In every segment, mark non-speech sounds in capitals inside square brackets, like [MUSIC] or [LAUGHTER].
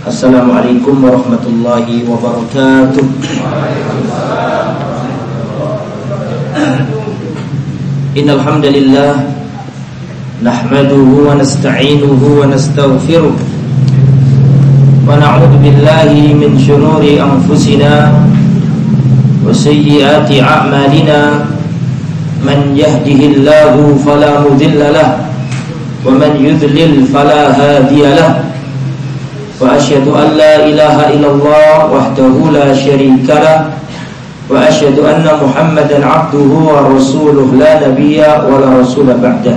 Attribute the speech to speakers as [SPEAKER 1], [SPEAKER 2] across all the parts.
[SPEAKER 1] السلام عليكم ورحمة الله وبركاته. إن الحمد لله نحمده ونستعينه ونستغفره ونعوذ بالله من شرور أنفسنا وسيئات أعمالنا. من يهده الله فلا مذل له ومن يذلل فلا هادي له. وأشهد أن لا إله إلا الله وحده لا شريك له وأشهد أن محمدا عبده ورسوله لا نبي ولا رسول بعده.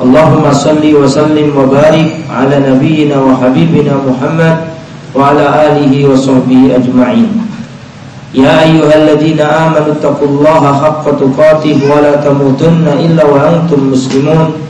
[SPEAKER 1] اللهم صل وسلم وبارك على نبينا وحبيبنا محمد وعلى آله وصحبه أجمعين. يا أيها الذين آمنوا اتقوا الله حق تقاته ولا تموتن إلا وأنتم مسلمون.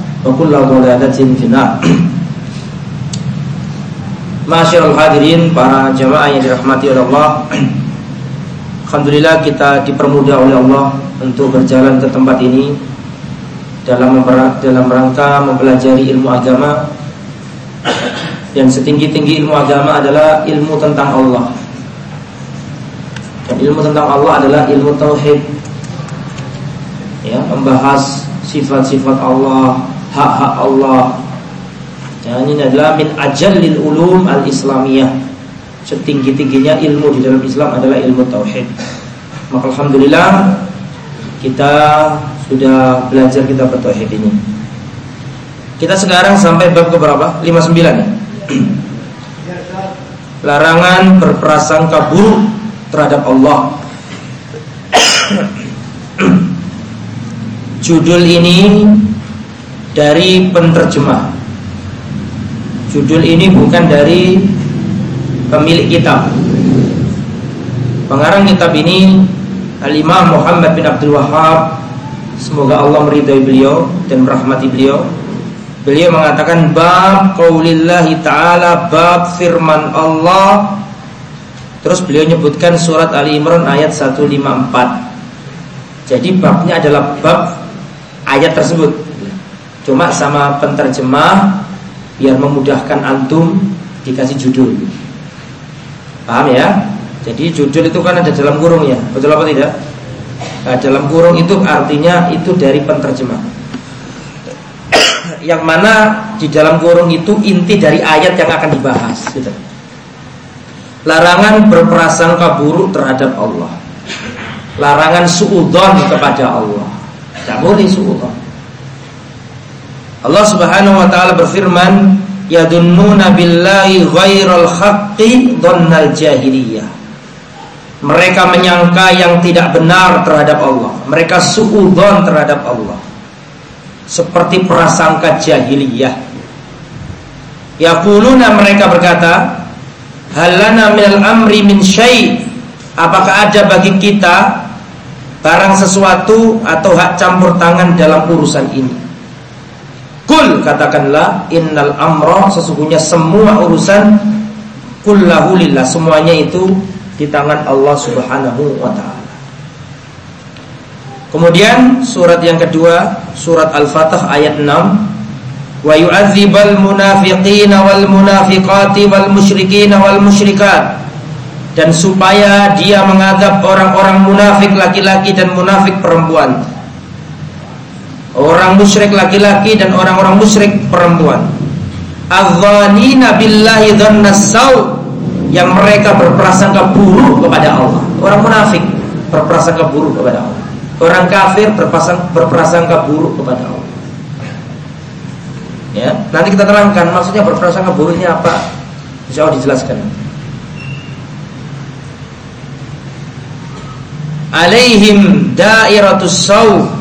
[SPEAKER 1] وكل ضلالة في النار Masyarul hadirin para jamaah yang dirahmati oleh Allah Alhamdulillah kita dipermudah oleh Allah Untuk berjalan ke tempat ini Dalam, dalam rangka mempelajari ilmu agama Dan setinggi-tinggi ilmu agama adalah ilmu tentang Allah Dan ilmu tentang Allah adalah ilmu tauhid Ya, membahas sifat-sifat Allah, hak-hak Allah, dan ini adalah min ajallil ulum al-islamiyah. Setinggi-tingginya ilmu di dalam Islam adalah ilmu tauhid. Maka alhamdulillah kita sudah belajar kita bertauhid ini. Kita sekarang sampai bab ke berapa? 59 ya. [CLEARS THROAT] Larangan berprasangka buruk terhadap Allah. [CLEARS THROAT] Judul ini dari penerjemah. Judul ini bukan dari pemilik kitab. Pengarang kitab ini Al-Imam Muhammad bin Abdul Wahab Semoga Allah meridhai beliau dan merahmati beliau. Beliau mengatakan Bab qawlillahi ta'ala Bab firman Allah. Terus beliau menyebutkan surat Ali Imran ayat 154 Jadi babnya adalah bab ayat tersebut Cuma sama penterjemah biar memudahkan antum dikasih judul. Paham ya? Jadi judul itu kan ada dalam kurung ya, betul apa tidak? Nah, dalam kurung itu artinya itu dari penterjemah. yang mana di dalam kurung itu inti dari ayat yang akan dibahas. Gitu. Larangan berprasangka buruk terhadap Allah. Larangan suudon kepada Allah. Tidak boleh suudon. Allah Subhanahu wa taala berfirman, "Yadunnuna billahi ghairal haqqi dhannal jahiliyah." Mereka menyangka yang tidak benar terhadap Allah. Mereka suudzon terhadap Allah. Seperti prasangka jahiliyah. Yaquluna mereka berkata, "Halana minal amri min syai'?" Apakah ada bagi kita barang sesuatu atau hak campur tangan dalam urusan ini? Kul katakanlah innal amra sesungguhnya semua urusan kullahu lillah semuanya itu di tangan Allah Subhanahu wa taala. Kemudian surat yang kedua surat Al-Fatah ayat 6 wa yu'adzibal munafiqina wal munafiqati wal musyrikina wal musyrikat dan supaya dia mengadab orang-orang munafik laki-laki dan munafik perempuan Orang musyrik laki-laki dan orang-orang musyrik perempuan. Adzanina billahi dhannasau yang mereka berprasangka buruk kepada Allah. Orang munafik berprasangka buruk kepada Allah. Orang kafir berprasangka, buruk kepada Allah. Ya, nanti kita terangkan maksudnya berprasangka buruknya apa. Insya Allah dijelaskan. Alaihim dairatus saw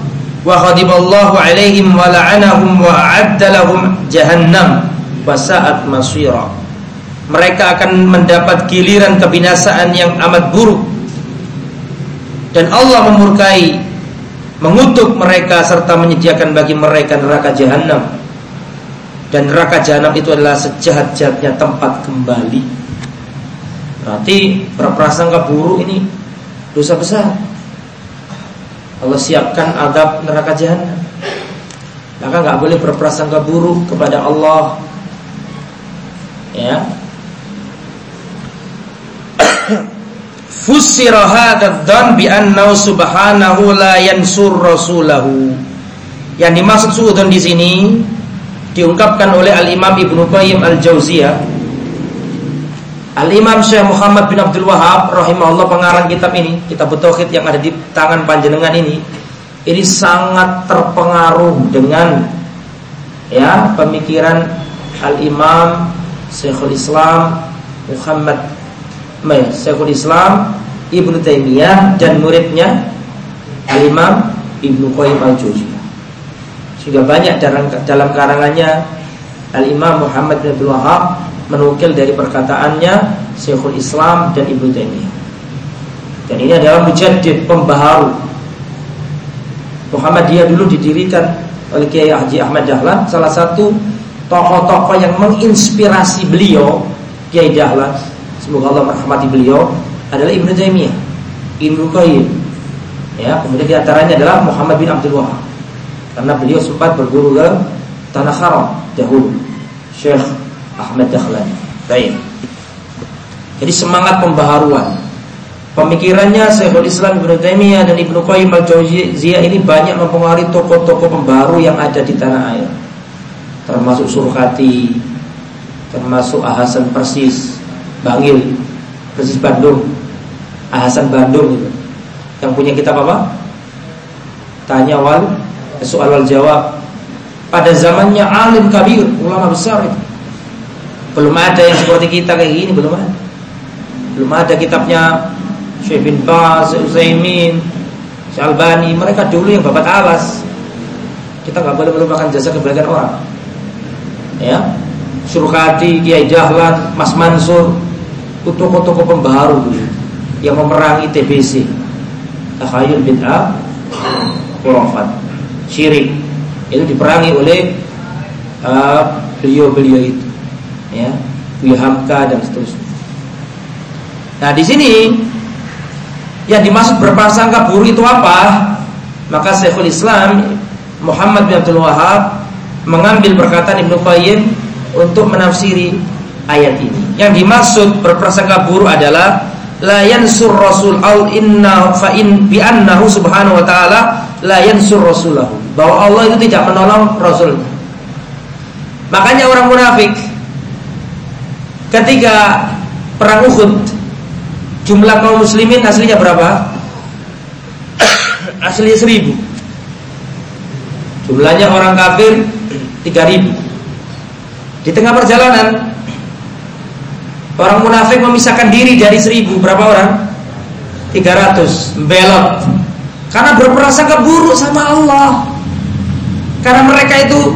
[SPEAKER 1] Mereka akan mendapat giliran kebinasaan yang amat buruk dan Allah memurkai mengutuk mereka serta menyediakan bagi mereka neraka jahanam. Dan neraka jahanam itu adalah sejahat-jahatnya tempat kembali. Berarti berprasangka buruk ini dosa besar. Allah siapkan adab neraka jahanam. Maka nggak boleh berprasangka buruk kepada Allah. Ya. [COUGHS] Fusira hadzal dzan bi annahu subhanahu la yansur rasulahu. Yang dimaksud suudzon di sini diungkapkan oleh Al-Imam Ibnu Qayyim Al-Jauziyah. Al-Imam Syekh Muhammad bin Abdul Wahab rahimahullah pengarang kitab ini, kitab tauhid yang ada di tangan panjenengan ini, ini sangat terpengaruh dengan ya pemikiran Al-Imam Syekhul Islam Muhammad Syekhul Islam Ibnu Taimiyah dan muridnya Al-Imam Ibnu Qayyim Al-Jauziyah. Sehingga banyak dalam, dalam karangannya Al-Imam Muhammad bin Abdul Wahab menukil dari perkataannya Syekhul Islam dan Ibnu Taimiyah. Dan ini adalah mujaddid pembaharu. Muhammadiyah dulu didirikan oleh Kiai Haji Ahmad Dahlan, salah satu tokoh-tokoh yang menginspirasi beliau Kiai Dahlan semoga Allah merahmati beliau adalah Ibnu Taimiyah, Ibnu Qayyim. Ya, kemudian di antaranya adalah Muhammad bin Abdul Wahab. Karena beliau sempat berguru ke tanah haram dahulu. Syekh Ahmad Dahlan. Baik. Jadi semangat pembaharuan. Pemikirannya Syekhul Islam Ibnu Taimiyah dan Ibnu Qayyim al-Jauziyah ini banyak mempengaruhi tokoh-tokoh pembaharu yang ada di tanah air. Termasuk Surkati, termasuk Ahasan Persis, Bangil Persis Bandung Hasan Bandung itu yang punya kitab apa? Tanya wal soal wal jawab pada zamannya alim kabir ulama besar itu belum ada yang seperti kita kayak gini belum ada. Belum ada kitabnya Syekh bin Baz, Utsaimin, Syalbani mereka dulu yang babat alas kita nggak boleh melupakan jasa kebaikan orang. Ya. Surkati, Kiai Dahlan, Mas Mansur toko-toko pembaharu yang memerangi TBC takhayul bid'ah khurafat. Syirik. Itu diperangi oleh uh, beliau-beliau uh, itu ya Hamka dan seterusnya nah di sini yang dimaksud berprasangka buruk itu apa maka Syekhul Islam Muhammad bin Abdul Wahab mengambil perkataan Ibnu Qayyim untuk menafsiri ayat ini. Yang dimaksud berprasangka buruk adalah la yansur rasul au inna fa in bi annahu subhanahu wa taala la yansur rasulahu. Bahwa Allah itu tidak menolong rasulnya. Makanya orang munafik ketika perang Uhud jumlah kaum muslimin aslinya berapa? [COUGHS] aslinya seribu. Jumlahnya orang kafir tiga ribu. Di tengah perjalanan Orang munafik memisahkan diri dari seribu. Berapa orang? 300 Belot. Karena berprasangka buruk sama Allah. Karena mereka itu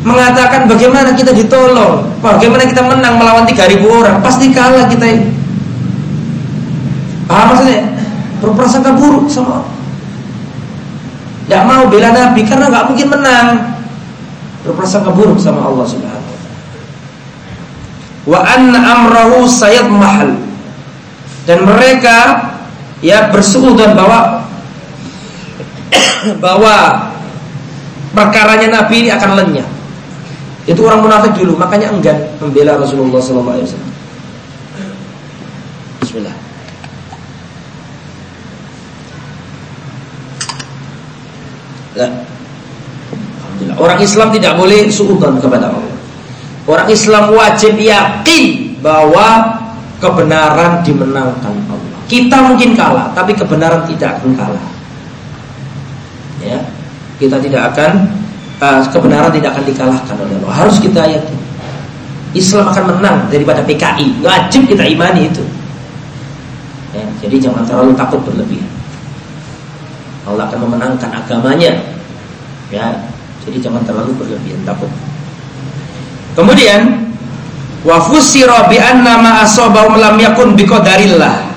[SPEAKER 1] Mengatakan bagaimana kita ditolong Bagaimana kita menang melawan 3000 orang Pasti kalah kita. Ini Paham maksudnya? Berprasangka buruk sama Tidak mau bela Nabi Karena gak mungkin menang. Berprasangka buruk sama Allah Subhanahu wa anna amrahu sayad mahal dan mereka ya bersuudzon bahwa [COUGHS] bahwa perkaranya Nabi ini akan lenyap. Itu orang munafik dulu, makanya enggan membela Rasulullah wasallam. Bismillah. Orang Islam tidak boleh suudzon kepada Allah. Orang Islam wajib yakin bahwa kebenaran dimenangkan Allah. Kita mungkin kalah, tapi kebenaran tidak akan kalah. Ya, kita tidak akan uh, kebenaran tidak akan dikalahkan oleh Allah. Harus kita yakini. Islam akan menang daripada PKI. Wajib kita imani itu. Ya, jadi jangan terlalu takut berlebihan. Allah akan memenangkan agamanya. Ya, jadi jangan terlalu berlebihan takut. Kemudian wa fusira bi anna ma lam yakun biqadarillah.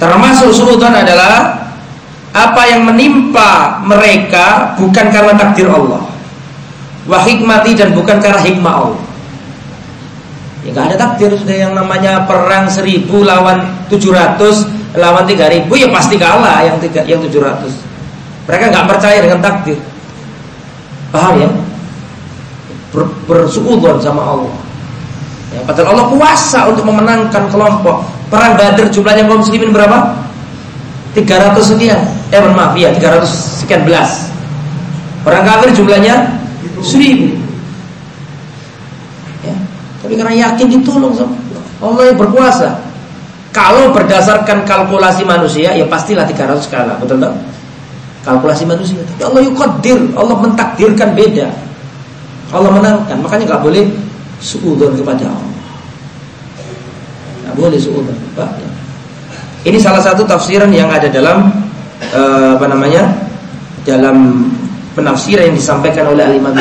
[SPEAKER 1] Termasuk suudzon adalah apa yang menimpa mereka bukan karena takdir Allah. Wa hikmati dan bukan karena hikmah Allah. Ya gak ada takdir sudah yang namanya perang seribu lawan tujuh ratus lawan tiga ribu ya pasti kalah yang tiga yang tujuh ratus. Mereka nggak percaya dengan takdir. Paham ya? ber, bersuudon sama Allah. Ya, padahal Allah kuasa untuk memenangkan kelompok. Perang Badar jumlahnya kaum muslimin berapa? 300 sekian. Eh maaf ya, 300 sekian belas. Perang kafir jumlahnya 1000. Ya, tapi karena yakin ditolong sama Allah yang berkuasa. Kalau berdasarkan kalkulasi manusia, ya pastilah 300 kalah, betul tak? Kalkulasi manusia. Tapi Allah yuqaddir, Allah mentakdirkan beda. Allah menangkan, makanya nggak boleh suudzon kepada Allah. Nggak boleh suudzon. Ya. Ini salah satu tafsiran yang ada dalam uh, apa namanya? dalam penafsiran yang disampaikan oleh Al-Imam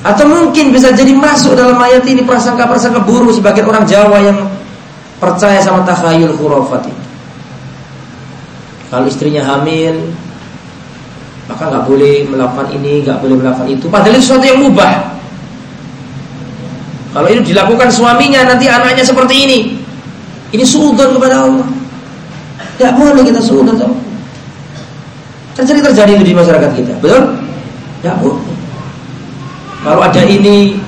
[SPEAKER 1] Atau mungkin bisa jadi masuk dalam ayat ini prasangka-prasangka buruk sebagai orang Jawa yang percaya sama takhayul khurafat Kalau istrinya hamil, maka nggak boleh melakukan ini, nggak boleh melakukan itu. Padahal itu sesuatu yang mubah. Kalau itu dilakukan suaminya, nanti anaknya seperti ini. Ini suudon kepada Allah. Tidak boleh kita suudon. Kan terjadi itu di masyarakat kita, betul? Tidak boleh. Kalau ada ini,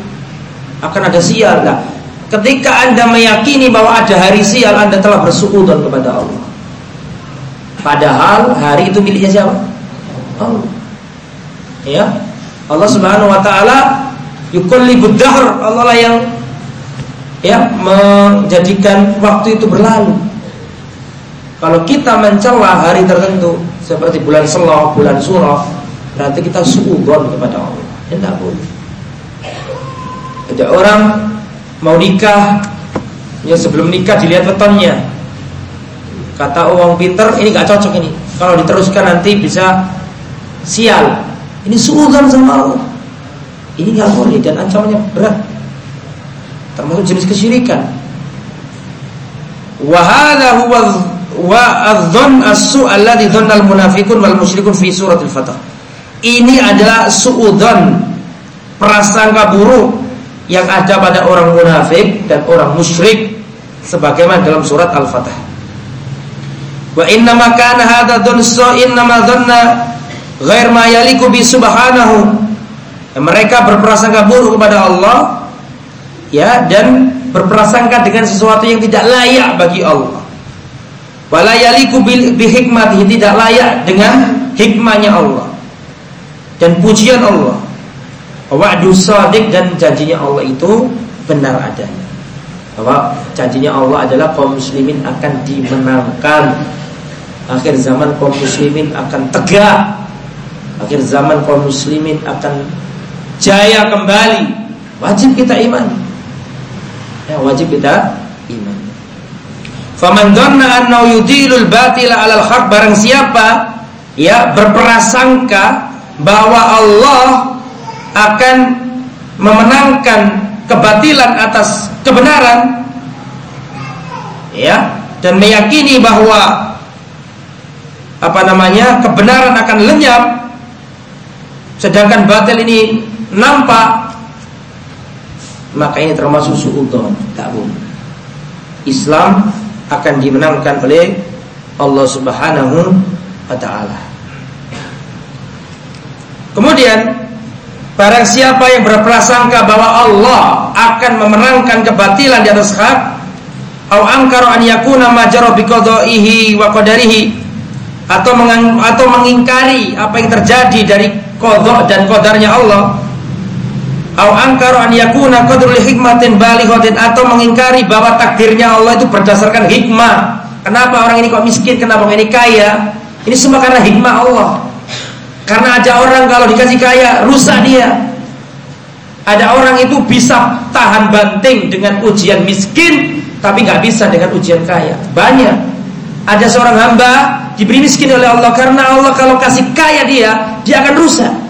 [SPEAKER 1] akan ada sial. Nah, ketika anda meyakini bahwa ada hari sial, anda telah bersuudon kepada Allah. Padahal hari itu miliknya siapa? Allah. Ya. Allah Subhanahu wa taala yuqallibud dahr. Allah lah yang ya menjadikan waktu itu berlalu. Kalau kita mencela hari tertentu seperti bulan Seloh, bulan Surah, berarti kita suudzon kepada Allah. Ya tidak boleh. Ada orang mau nikah, ya sebelum nikah dilihat wetonnya. Kata uang pinter, ini gak cocok ini. Kalau diteruskan nanti bisa sial. Ini suudzon sama Allah. Ini nggak boleh dan ancamannya berat. Termasuk jenis kesyirikan. Wa hadha huwa wa adzon as-su' alladhi dhonna al-munafiqun wal musyrikun fi surat al-Fatah. Ini adalah suudzon prasangka buruk yang ada pada orang munafik dan orang musyrik sebagaimana dalam surat Al-Fatah. Wa inna ma kana hadha dhun inna ma dhanna ghair ma yaliku bi subhanahu mereka berprasangka buruk kepada Allah ya dan berprasangka dengan sesuatu yang tidak layak bagi Allah. Wala yaliku bi hikmatihi tidak layak dengan hikmahnya Allah dan pujian Allah. Wa'du sadiq dan janjinya Allah itu benar adanya. Bahwa janjinya Allah adalah kaum muslimin akan dimenangkan. Akhir zaman kaum muslimin akan tegak. Akhir zaman kaum muslimin akan jaya kembali. Wajib kita iman ya wajib kita iman. Faman dhanna annahu yudilul batila 'alal haq barang siapa ya berprasangka bahwa Allah akan memenangkan kebatilan atas kebenaran ya dan meyakini bahwa apa namanya kebenaran akan lenyap Sedangkan batil ini nampak maka ini termasuk suudzon, tak boleh. Islam akan dimenangkan oleh Allah Subhanahu wa taala. Kemudian barang siapa yang berprasangka bahwa Allah akan memenangkan kebatilan di atas hak au angkaru an yakuna majra bi wa qadarihi atau atau mengingkari apa yang terjadi dari kodok dan kodarnya Allah au angkaru an yakuna qadrul hikmatin balighatin atau mengingkari bahwa takdirnya Allah itu berdasarkan hikmah. Kenapa orang ini kok miskin? Kenapa orang ini kaya? Ini semua karena hikmah Allah. Karena ada orang kalau dikasih kaya rusak dia. Ada orang itu bisa tahan banting dengan ujian miskin, tapi nggak bisa dengan ujian kaya. Banyak. Ada seorang hamba diberi miskin oleh Allah karena Allah kalau kasih kaya dia, dia akan rusak.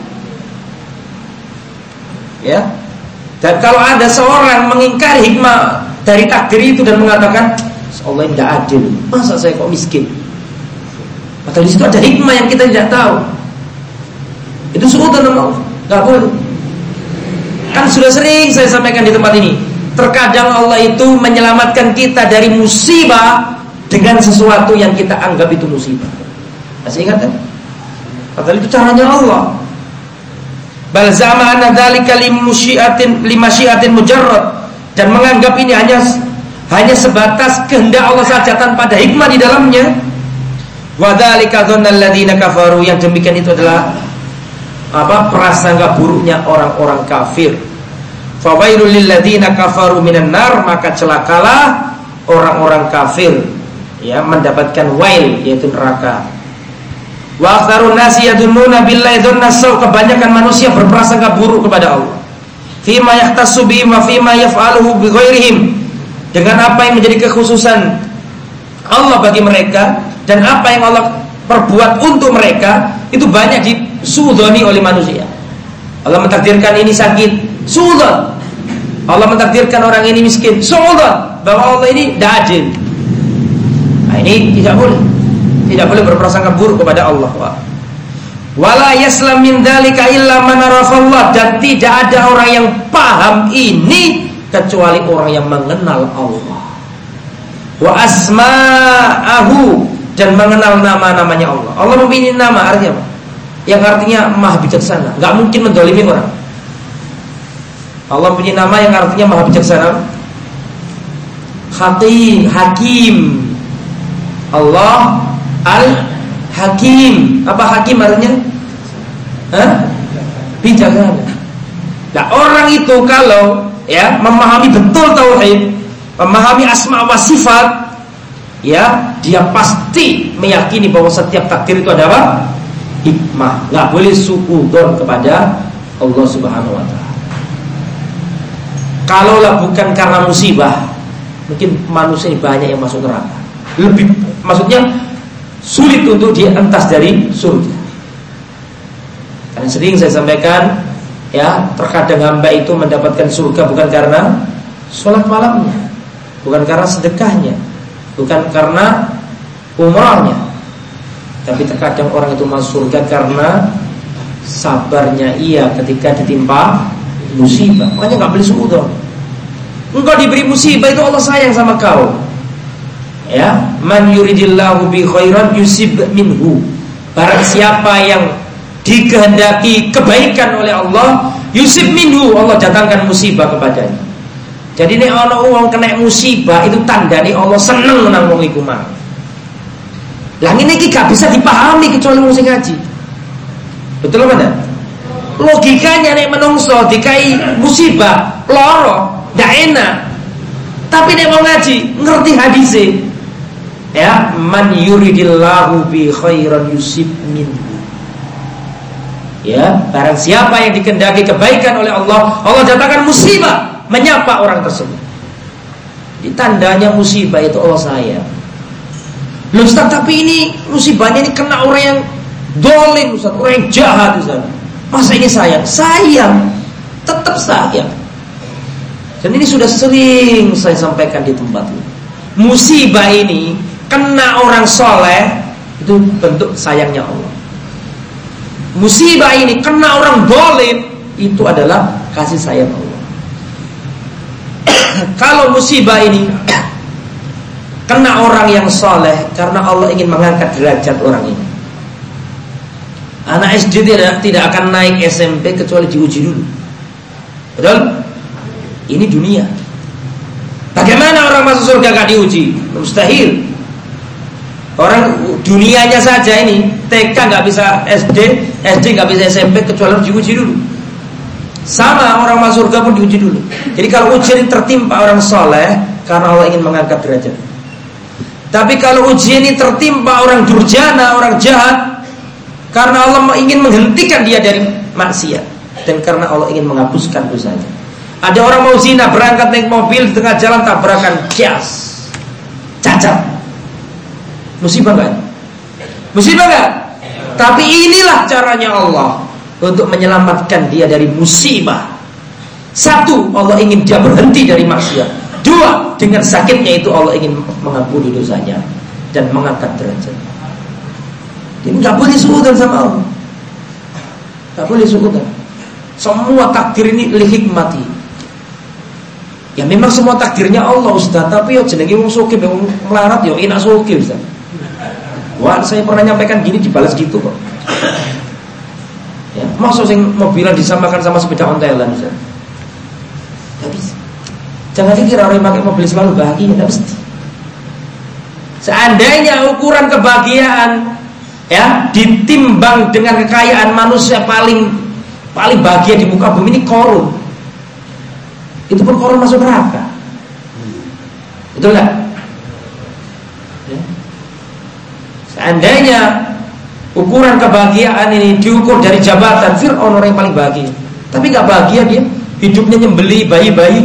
[SPEAKER 1] Ya. Dan kalau ada seorang mengingkari hikmah dari takdir itu dan mengatakan Allah tidak adil, masa saya kok miskin? Atau di situ ada hikmah yang kita tidak tahu. Itu suudan Allah. Gak boleh. Kan sudah sering saya sampaikan di tempat ini. Terkadang Allah itu menyelamatkan kita dari musibah dengan sesuatu yang kita anggap itu musibah. Masih ingat kan? Padahal itu caranya Allah. Bal zama anna dzalika limusyiatin limasyiatin mujarrad dan menganggap ini hanya hanya sebatas kehendak Allah saja tanpa ada hikmah di dalamnya Wadhalika dzannal kafaru yang demikian itu adalah apa prasangka buruknya orang-orang kafir. Fawailul lil ladzina kafaru minan nar maka celakalah orang-orang kafir ya mendapatkan wail yaitu neraka. Wa aktsarun nasi yadunnuna billahi dzanna kebanyakan manusia berprasangka buruk kepada Allah. Fima yahtassu bihi wa fima yaf'aluhu bi ghairihim. Dengan apa yang menjadi kekhususan Allah bagi mereka dan apa yang Allah perbuat untuk mereka itu banyak disudoni oleh manusia. Allah mentakdirkan ini sakit, sudon. Allah mentakdirkan orang ini miskin, sudon. Bahwa Allah ini adil. Nah, ini tidak boleh. Tidak boleh berprasangka buruk kepada Allah. Wala yaslam min dalika illa man dan tidak ada orang yang paham ini kecuali orang yang mengenal Allah. Wa asma'ahu dan mengenal nama-namanya Allah. Allah memilih nama artinya apa? Yang artinya maha bijaksana. Gak mungkin mendolimi orang. Allah punya nama yang artinya maha bijaksana. Hakim, Hakim. Allah Al-Hakim. Apa Hakim artinya? Hah? Bijaksana. Nah, orang itu kalau ya memahami betul tauhid, memahami asma wa sifat, ya dia pasti meyakini bahwa setiap takdir itu ada apa? Hikmah. Nggak boleh suudon kepada Allah Subhanahu Wa Taala. Kalaulah bukan karena musibah, mungkin manusia banyak yang masuk neraka. Lebih, maksudnya sulit untuk dia entas dari surga. Karena sering saya sampaikan, ya terkadang hamba itu mendapatkan surga bukan karena sholat malamnya, bukan karena sedekahnya, bukan karena umrahnya tapi terkadang orang itu masuk surga karena sabarnya ia ketika ditimpa musibah. Makanya nggak boleh suudon engkau diberi musibah itu Allah sayang sama kau ya man yuridillahu bi khairan yusib minhu barang siapa yang dikehendaki kebaikan oleh Allah yusib minhu Allah datangkan musibah kepadanya jadi ini ana uang kena musibah itu tanda nih Allah seneng nang wong iku mang. Lah ngene iki gak bisa dipahami kecuali wong sing ngaji. Betul apa enggak? Logikanya nek menungso dikai musibah, loro, ndak enak. Tapi nek mau ngaji, ngerti hadise. Ya, man yuridillahu bi khairan yusib minhu. Ya, barang siapa yang dikendaki kebaikan oleh Allah, Allah datangkan musibah menyapa orang tersebut. Di tandanya musibah itu Allah sayang. Loh Ustaz, tapi ini musibahnya ini kena orang yang dolim Ustaz, orang yang jahat Ustaz. Masa ini sayang? Sayang. Tetap sayang. Dan ini sudah sering saya sampaikan di tempat ini. Musibah ini kena orang soleh itu bentuk sayangnya Allah. Musibah ini kena orang dolim itu adalah kasih sayang Allah. [COUGHS] kalau musibah ini [COUGHS] kena orang yang soleh karena Allah ingin mengangkat derajat orang ini. Anak SD tidak tidak akan naik SMP kecuali diuji dulu. Betul? Ini dunia. Bagaimana orang masuk surga gak diuji? Mustahil. Orang dunianya saja ini TK nggak bisa SD, SD nggak bisa SMP kecuali diuji dulu. Sama orang masuk surga pun diuji dulu. Jadi kalau ujian tertimpa orang soleh karena Allah ingin mengangkat derajat. Tapi kalau ujian ini tertimpa orang durjana, orang jahat, karena Allah ingin menghentikan dia dari maksiat dan karena Allah ingin menghapuskan dosanya. Ada orang mau zina berangkat naik mobil di tengah jalan tabrakan kias, cacat, musibah kan? Musibah kan? Tapi inilah caranya Allah untuk menyelamatkan dia dari musibah. Satu, Allah ingin dia berhenti dari maksiat. Dua, dengan sakitnya itu Allah ingin mengampuni dosanya dan mengangkat derajat. Ini nggak boleh suudan sama Allah. Nggak boleh suudan. Semua takdir ini lihikmati. Ya memang semua takdirnya Allah Ustaz, tapi ya jenenge wong sugih wong melarat ya enak sugih Ustaz. Wah, saya pernah nyampaikan gini dibalas gitu kok. Ya, maksud sing mobilan disamakan sama sepeda ontelan Ustaz. Jangan dikira orang pakai mobil selalu bahagia, tidak mesti. Seandainya ukuran kebahagiaan ya ditimbang dengan kekayaan manusia paling paling bahagia di muka bumi ini korun. Itu pun korun masuk neraka. Betul nggak? Ya. Seandainya ukuran kebahagiaan ini diukur dari jabatan Fir'aun orang yang paling bahagia. Tapi nggak bahagia dia, hidupnya nyembeli bayi-bayi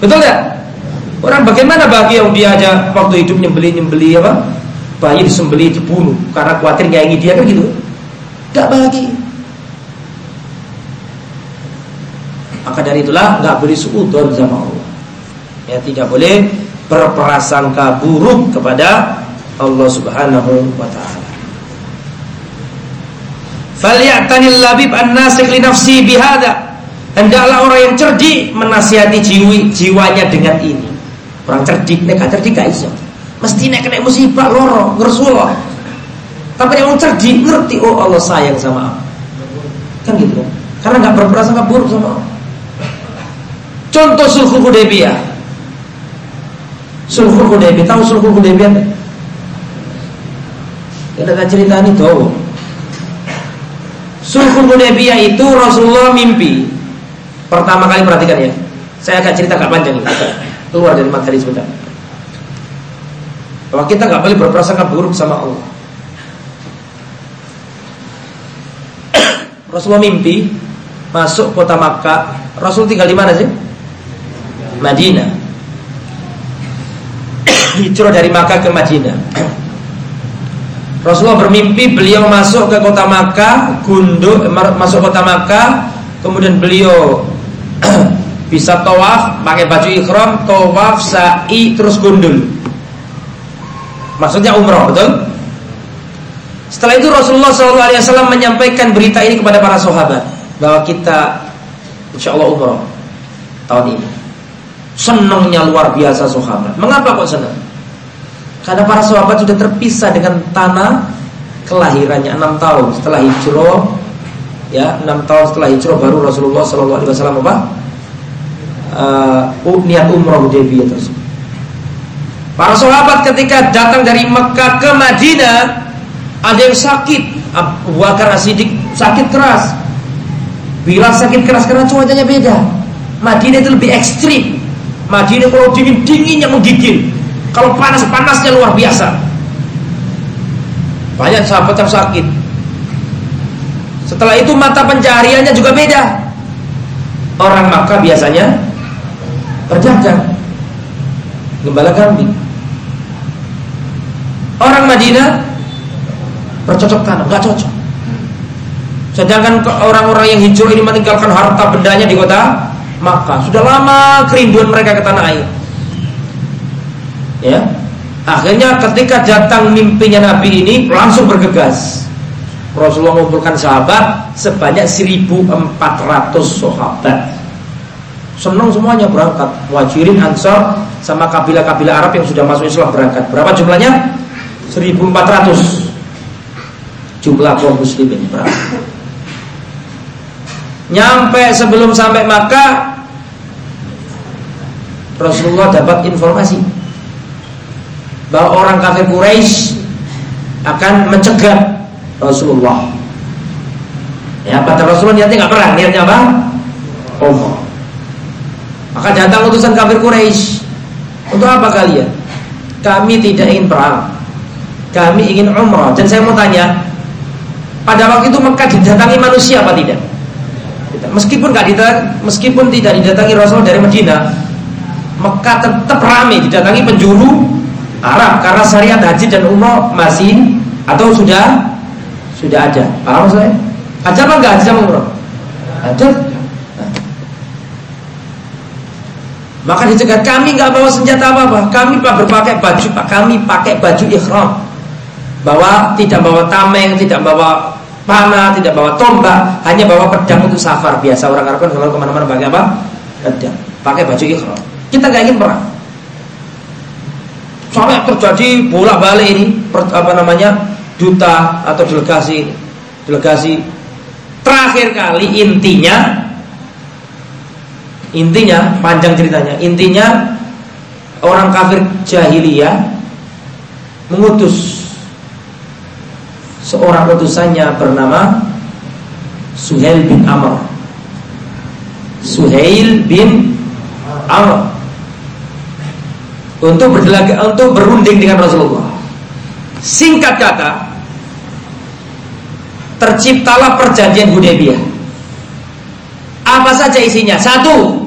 [SPEAKER 1] Betul nggak? Orang bagaimana bahagia dia aja waktu hidup nyembeli nyembeli apa? Bayi disembeli dibunuh karena khawatir nyayangi dia kan gitu. Gak bahagia. Maka dari itulah nggak boleh suudon sama Allah. Ya tidak boleh berprasangka buruk kepada Allah Subhanahu wa taala. Falyatanil labib an-nasikh li nafsi bihada Hendaklah orang yang cerdik menasihati jiwi, jiwanya dengan ini. Orang cerdik, nek cerdik gak iso. Mesti nek kena musibah loro, ngersulo. Tapi yang cerdik ngerti oh Allah sayang sama aku. Kan gitu kan? Karena nggak berprasangka buruk sama Allah. Contoh sulhul Hudaybiyah. Sulhul Hudaybiyah, tahu sulhul Hudaybiyah? Kita cerita ini tahu. Sulhul Hudaybiyah itu Rasulullah mimpi Pertama kali perhatikan ya. Saya akan cerita gak panjang ini. Keluar dari materi sebentar. Bahwa kita gak boleh berprasangka buruk sama Allah. [COUGHS] Rasulullah mimpi masuk kota Makkah. Rasul tinggal di mana sih? Madinah. [COUGHS] Hijrah dari Makkah ke Madinah. Rasulullah bermimpi beliau masuk ke kota Makkah, gunduk masuk kota Makkah, kemudian beliau [CLEARS THROAT] bisa tawaf pakai baju ikhram, tawaf, sa'i terus gundul. Maksudnya umroh, betul? Setelah itu Rasulullah SAW menyampaikan berita ini kepada para sahabat bahwa kita insya Allah umroh tahun ini. Senangnya luar biasa sahabat. Mengapa kok senang? Karena para sahabat sudah terpisah dengan tanah kelahirannya enam tahun setelah hijrah ya enam tahun setelah hijrah baru Rasulullah Shallallahu Alaihi Wasallam apa uh, niat umroh Hudaybiyah tersebut. Para sahabat ketika datang dari Mekah ke Madinah ada yang sakit, Abu Bakar sakit keras. Bila sakit keras karena cuacanya beda. Madinah itu lebih ekstrim. Madinah kalau dingin dinginnya menggigil. Kalau panas panasnya luar biasa. Banyak sahabat yang sakit. Setelah itu mata pencahariannya juga beda. Orang Makkah biasanya berdagang, gembala kambing. Orang Madinah bercocok tanam, nggak cocok. Sedangkan orang-orang yang hijau ini meninggalkan harta bendanya di kota Makkah. Sudah lama kerinduan mereka ke tanah air. Ya, akhirnya ketika datang mimpinya Nabi ini langsung bergegas. Rasulullah mengumpulkan sahabat sebanyak 1400 sahabat. Senang semuanya berangkat. Muhajirin, Ansar sama kabilah-kabilah Arab yang sudah masuk Islam berangkat. Berapa jumlahnya? 1400. Jumlah kaum muslimin berangkat. Nyampe sebelum sampai Makkah Rasulullah dapat informasi bahwa orang kafir Quraisy akan mencegah Rasulullah. Ya, kata Rasulullah niatnya nggak perang, niatnya apa? Umrah. Maka datang utusan kafir Quraisy. Untuk apa kalian? kami tidak ingin perang. Kami ingin umrah. Dan saya mau tanya, pada waktu itu Mekah didatangi manusia apa tidak? Meskipun tidak didatangi, meskipun tidak didatangi Rasul dari Medina, Mekah tetap ramai didatangi penjuru Arab karena syariat haji dan umrah masih atau sudah sudah ada. Paham saya? Ada apa enggak haji sama umrah? Ada. Maka dicegat kami nggak bawa senjata apa-apa. Kami berpakai baju, kami pakai baju ikhram. Bawa tidak bawa tameng, tidak bawa panah, tidak bawa tombak, hanya bawa pedang untuk safar biasa orang Arab kan kalau ke mana-mana pakai apa? Pedang, pakai baju ikhram. Kita nggak ingin perang. Sampai terjadi bolak-balik ini apa namanya duta atau delegasi delegasi terakhir kali intinya Intinya panjang ceritanya. Intinya orang kafir jahiliyah mengutus seorang utusannya bernama Suhail bin Amr. Suhail bin Amr untuk berdelag untuk berunding dengan Rasulullah. Singkat kata, terciptalah perjanjian Hudaybiyah. Apa saja isinya? Satu,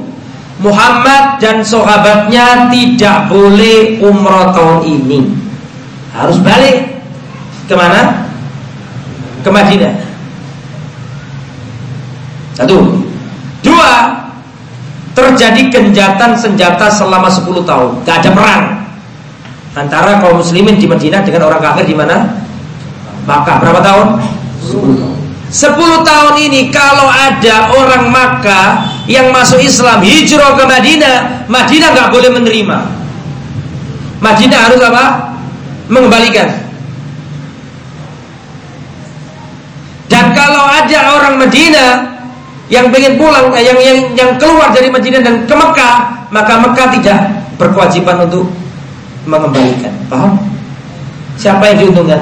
[SPEAKER 1] Muhammad dan sahabatnya tidak boleh umroh tahun ini. Harus balik ke mana? Ke Madinah. Satu. Dua, terjadi genjatan senjata selama 10 tahun. Gak ada perang antara kaum muslimin di Madinah dengan orang kafir di mana? Maka berapa tahun? 10 tahun. 10 tahun ini kalau ada orang Makkah yang masuk Islam hijrah ke Madinah, Madinah nggak boleh menerima. Madinah harus apa? Mengembalikan. Dan kalau ada orang Madinah yang ingin pulang, eh, yang yang yang keluar dari Madinah dan ke Mekah, maka Mekah tidak berkewajiban untuk mengembalikan. Paham? Siapa yang diuntungkan?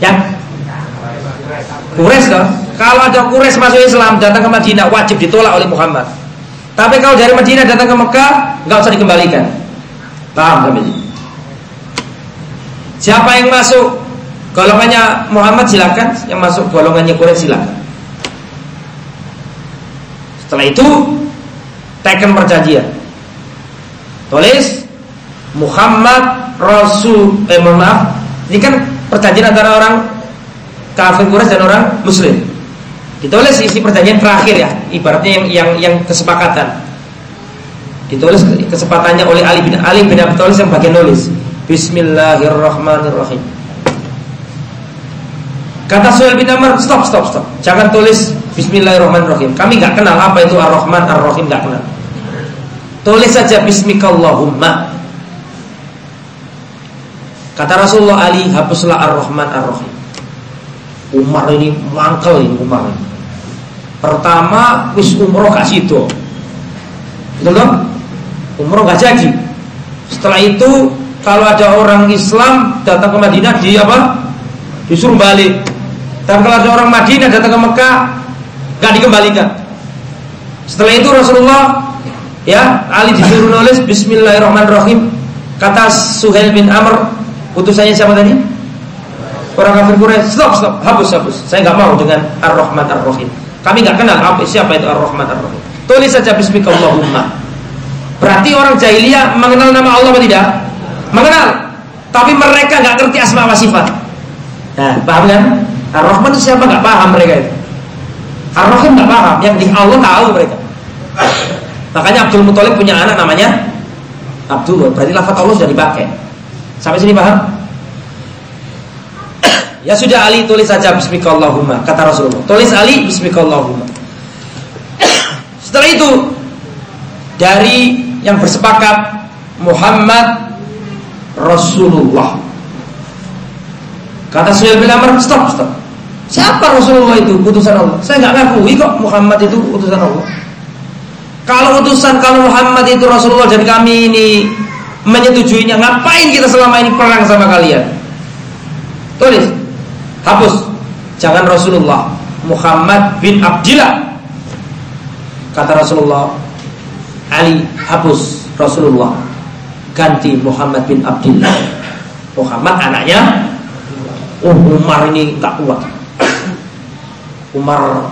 [SPEAKER 1] Yang Quraisy dong. Kalau ada Quraisy masuk Islam datang ke Madinah wajib ditolak oleh Muhammad. Tapi kalau dari Madinah datang ke Mekah nggak usah dikembalikan. Paham sampai? Siapa yang masuk golongannya Muhammad silakan, yang masuk golongannya Quraisy silakan. Setelah itu teken perjanjian. Tulis Muhammad Rasul eh mohon maaf, ini kan perjanjian antara orang kafir Quraisy dan orang muslim. Ditulis isi perjanjian terakhir ya, ibaratnya yang yang yang kesepakatan. Ditulis kesempatannya oleh Ali bin Ali bin Abi Thalib yang bagian nulis. Bismillahirrahmanirrahim. Kata Suhail bin Amr, stop, stop, stop. Jangan tulis Bismillahirrahmanirrahim. Kami nggak kenal apa itu Ar-Rahman, Ar-Rahim nggak kenal. Tulis saja Bismikallahumma. Kata Rasulullah Ali, hapuslah Ar-Rahman, Ar-Rahim. Umar ini mangkel ini Umar ini. Pertama wis umroh gak situ. Betul dong? Umroh gak jadi. Setelah itu kalau ada orang Islam datang ke Madinah di apa? Disuruh balik. Dan kalau ada orang Madinah datang ke Mekah gak dikembalikan. Setelah itu Rasulullah ya Ali disuruh nulis Bismillahirrahmanirrahim. Kata Suhail bin Amr, utusannya siapa tadi? Orang kafir Quraisy, stop, stop, hapus, hapus. Saya nggak mau dengan Ar-Rahman Ar-Rahim. Kami nggak kenal apa siapa itu Ar-Rahman Ar-Rahim. Tulis saja Bismillahirrahmanirrahim. Berarti orang jahiliyah mengenal nama Allah atau tidak? Mengenal. Tapi mereka nggak ngerti asma wa sifat. Nah, paham kan? Ar-Rahman itu siapa nggak paham mereka itu. Ar-Rahim nggak paham, yang di Allah tahu mereka. Makanya Abdul Muthalib punya anak namanya Abdul. Berarti lafaz Allah sudah dipakai. Sampai sini paham? [COUGHS] Ya sudah Ali tulis saja bismikallahumma kata Rasulullah. Tulis Ali bismikallahumma. [COUGHS] Setelah itu dari yang bersepakat Muhammad Rasulullah. Kata Suhail bin Amr, stop, stop. Siapa Rasulullah itu? Utusan Allah. Saya nggak ngakui kok Muhammad itu utusan Allah. Kalau utusan kalau Muhammad itu Rasulullah dan kami ini menyetujuinya, ngapain kita selama ini perang sama kalian? Tulis. Hapus. Jangan Rasulullah. Muhammad bin Abdillah. Kata Rasulullah. Ali, hapus Rasulullah. ganti Muhammad bin Abdullah. Muhammad anaknya Oh Umar ini tak kuat Umar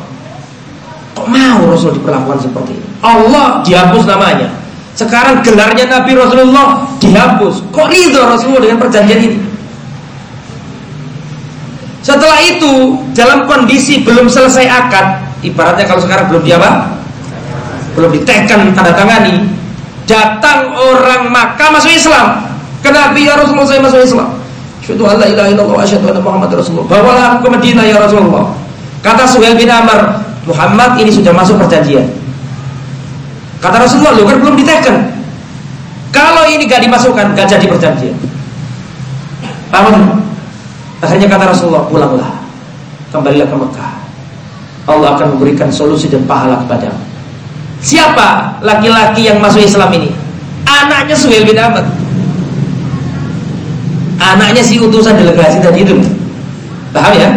[SPEAKER 1] Kok mau Rasul diperlakukan seperti ini Allah dihapus namanya Sekarang gelarnya Nabi Rasulullah dihapus Kok ridho Rasulullah dengan perjanjian ini Setelah itu Dalam kondisi belum selesai akad Ibaratnya kalau sekarang belum dia apa? Belum diteken tanda tangani Datang orang Makkah masuk Islam Ke Nabi ya Rasulullah saya masuk Islam la ilaha illallah wa asyhadu anna Muhammad Rasulullah. Bawalah aku ke Madinah ya Rasulullah. Kata Suhail bin Amr, Muhammad ini sudah masuk perjanjian. Kata Rasulullah, lu kan belum diteken. Kalau ini gak dimasukkan, gak jadi perjanjian. Paham? Akhirnya kata Rasulullah, pulanglah. Kembalilah ke Mekah. Allah akan memberikan solusi dan pahala kepadamu. Siapa laki-laki yang masuk Islam ini? Anaknya Suhail bin Amr anaknya si utusan delegasi tadi itu paham ya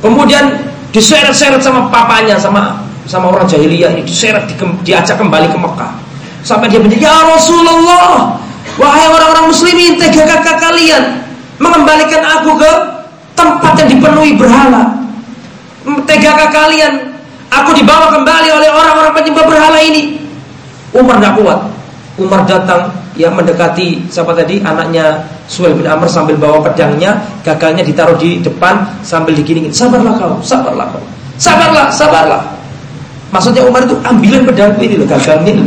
[SPEAKER 1] kemudian diseret-seret sama papanya sama sama orang jahiliyah ini diseret di, diajak kembali ke Mekah. Sampai dia menjadi ya Rasulullah wahai orang-orang muslimin tega kakak kalian mengembalikan aku ke tempat yang dipenuhi berhala? Tega kakak kalian aku dibawa kembali oleh orang-orang penyembah berhala ini? Umar gak kuat Umar datang yang mendekati siapa tadi? Anaknya Suhail bin Amr sambil bawa pedangnya gagalnya ditaruh di depan sambil diginingin sabarlah kau sabarlah kau sabarlah sabarlah. Maksudnya Umar itu ambilin pedangku ini loh gagal ini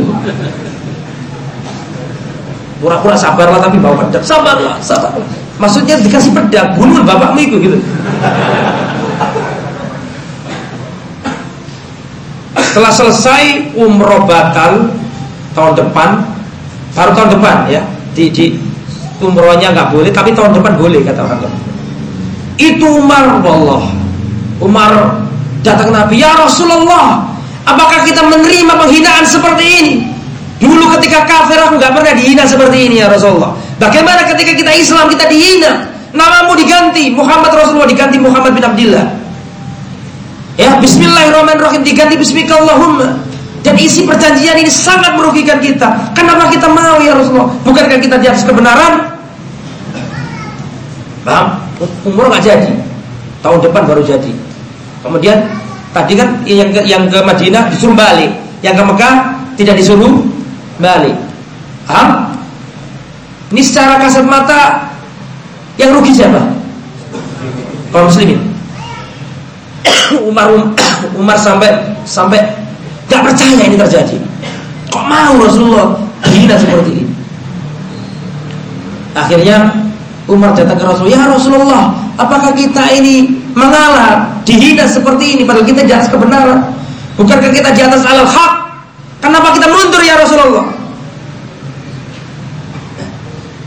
[SPEAKER 1] pura-pura sabarlah tapi bawa pedang. Sabarlah sabarlah. Maksudnya dikasih pedang bunuh bapakmu itu gitu. Setelah selesai umroh batal tahun depan baru tahun depan ya. Di, di umrohnya nggak boleh tapi tahun depan boleh kata orang tua. Itu Umar Allah Umar datang Nabi ya Rasulullah apakah kita menerima penghinaan seperti ini? Dulu ketika kafir aku nggak pernah dihina seperti ini ya Rasulullah. Bagaimana ketika kita Islam kita dihina? Namamu diganti Muhammad Rasulullah diganti Muhammad bin Abdullah ya Bismillahirrahmanirrahim diganti Bismillahirrahmanirrahim dan isi perjanjian ini sangat merugikan kita. Kenapa kita mau ya Rasulullah? Bukankah kita di atas kebenaran? Paham? Umur nggak jadi. Tahun depan baru jadi. Kemudian tadi kan yang ke, yang ke Madinah disuruh balik, yang ke Mekah tidak disuruh balik. Paham? Ini secara kasat mata yang rugi siapa? Kaum muslimin. [COUGHS] Umar [COUGHS] Umar sampai sampai Gak percaya ini terjadi. Kok mau Rasulullah hina seperti ini? Akhirnya Umar datang ke Rasul, ya Rasulullah, apakah kita ini mengalah, dihina seperti ini, padahal kita di atas kebenaran? Bukankah kita di atas alal hak? Kenapa kita mundur ya Rasulullah?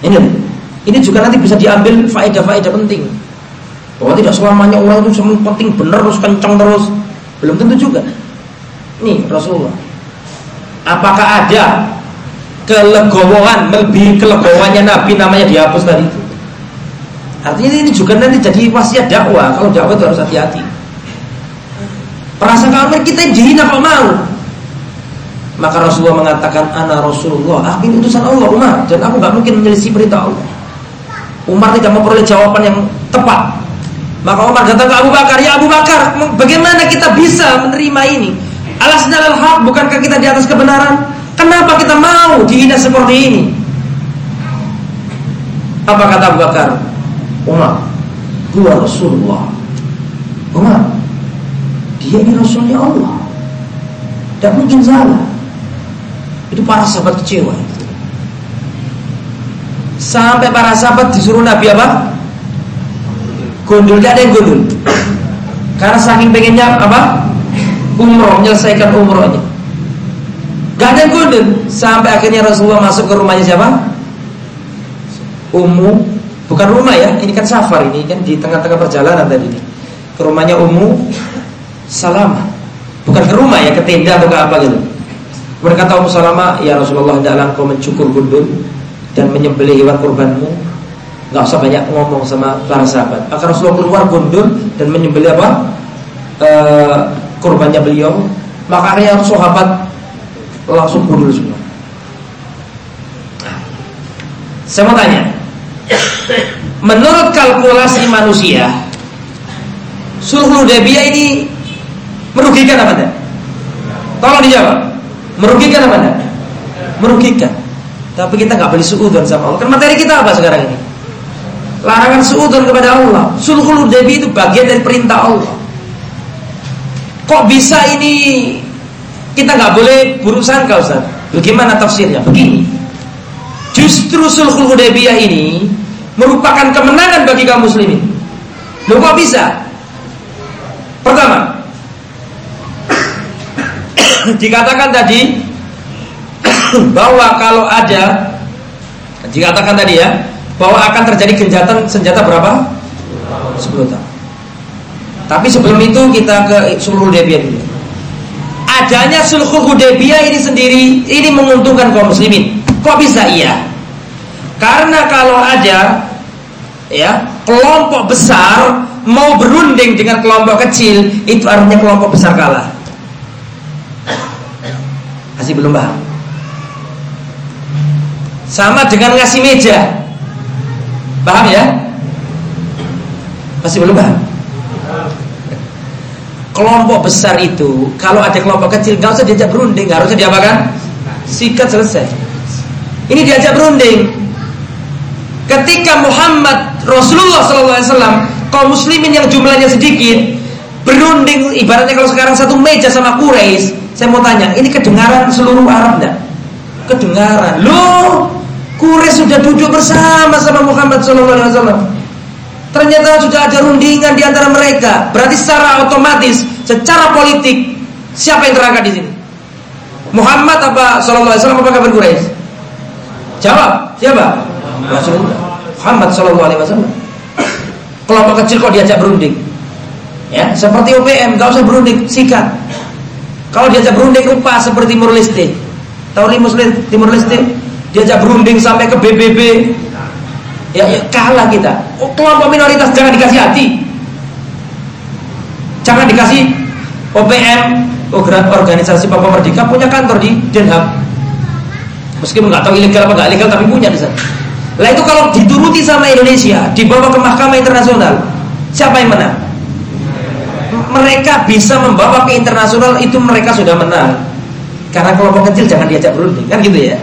[SPEAKER 1] Ini, ini juga nanti bisa diambil faedah-faedah penting. Bahwa tidak selamanya orang itu penting benar terus kencang terus, belum tentu juga. Nih Rasulullah. Apakah ada kelegowoan melebihi kelegowannya Nabi namanya dihapus tadi itu? Artinya ini juga nanti jadi wasiat dakwah. Kalau dakwah itu harus hati-hati. Perasaan kalau kita dihina kok mau? Maka Rasulullah mengatakan Ana Rasulullah Aku ini utusan Allah Umar Dan aku gak mungkin menyelisih perintah Allah Umar tidak memperoleh jawaban yang tepat Maka Umar datang ke Abu Bakar Ya Abu Bakar Bagaimana kita bisa menerima ini Alasna al-haq, bukankah kita di atas kebenaran? Kenapa kita mau dihina seperti ini? Apa kata Abu Bakar? Umar, gua Rasulullah. Umar, dia ini Rasulnya Allah. Tidak mungkin salah. Itu para sahabat kecewa. Sampai para sahabat disuruh Nabi apa? Gondol, tidak ada yang gondol. Karena saking pengennya apa? Umroh menyelesaikan umrohnya. Gak ada yang sampai akhirnya Rasulullah masuk ke rumahnya siapa? Ummu. Bukan rumah ya ini kan safar ini kan di tengah-tengah perjalanan tadi ini. Ke rumahnya Ummu Salamah. Bukan ke rumah ya ke tenda atau ke apa gitu. Mereka tahu Salama ya Rasulullah hendaklah engkau mencukur gundul dan menyembelih hewan kurbanmu. Nggak usah banyak ngomong sama para sahabat. Maka Rasulullah keluar gundul dan menyembelih apa? E, kurbannya beliau maka akhirnya sahabat langsung bunuh semua nah, Saya mau tanya. Menurut kalkulasi manusia, sulh Hudaybiyah ini merugikan apa tidak? Tolong dijawab. Merugikan apa tidak? Merugikan. Tapi kita nggak boleh suudon sama Allah. Kan materi kita apa sekarang ini? Larangan suudon kepada Allah. Sulhul Hudaybiyah itu bagian dari perintah Allah. Kok bisa ini kita nggak boleh buruk sangka Ustaz? Bagaimana tafsirnya? Begini. Justru sulhul Hudaybiyah ini merupakan kemenangan bagi kaum muslimin. Loh kok bisa? Pertama, [COUGHS] dikatakan tadi [COUGHS] bahwa kalau ada dikatakan tadi ya bahwa akan terjadi genjatan senjata berapa? 10 tahun. Tapi sebelum itu kita ke Sulhul Hudaybiyah dulu. Adanya Sulhul Hudaybiyah ini sendiri ini menguntungkan kaum muslimin. Kok bisa iya? Karena kalau ada ya kelompok besar mau berunding dengan kelompok kecil, itu artinya kelompok besar kalah. Masih belum paham? Sama dengan ngasih meja. Paham ya? Masih belum paham? Kelompok besar itu Kalau ada kelompok kecil Gak usah diajak berunding Harusnya diapakan? Sikat selesai Ini diajak berunding Ketika Muhammad Rasulullah SAW Kaum muslimin yang jumlahnya sedikit Berunding Ibaratnya kalau sekarang satu meja sama Quraisy Saya mau tanya Ini kedengaran seluruh Arab enggak? Kedengaran Loh Quraisy sudah duduk bersama sama Muhammad SAW Ternyata sudah ada rundingan di antara mereka. Berarti secara otomatis, secara politik, siapa yang terangkat di sini? Muhammad apa Sallallahu Alaihi Wasallam apa kabar Quraisy? Jawab, siapa? Rasulullah. Muhammad Sallallahu Alaihi Wasallam. Kelompok kecil kok diajak berunding? Ya, seperti UPM, gak usah berunding, sikat. Kalau diajak berunding rupa seperti Timur Leste. Tahu Timur Leste? Diajak berunding sampai ke BBB, ya, ya kalah kita. Oh, kelompok minoritas jangan dikasih hati. Jangan dikasih OPM, organisasi Papua Merdeka punya kantor di Den Haag. Meskipun nggak tahu ilegal apa nggak ilegal tapi punya di sana. Lah itu kalau dituruti sama Indonesia dibawa ke mahkamah internasional, siapa yang menang? Mereka bisa membawa ke internasional itu mereka sudah menang. Karena kelompok kecil jangan diajak berunding, kan gitu ya.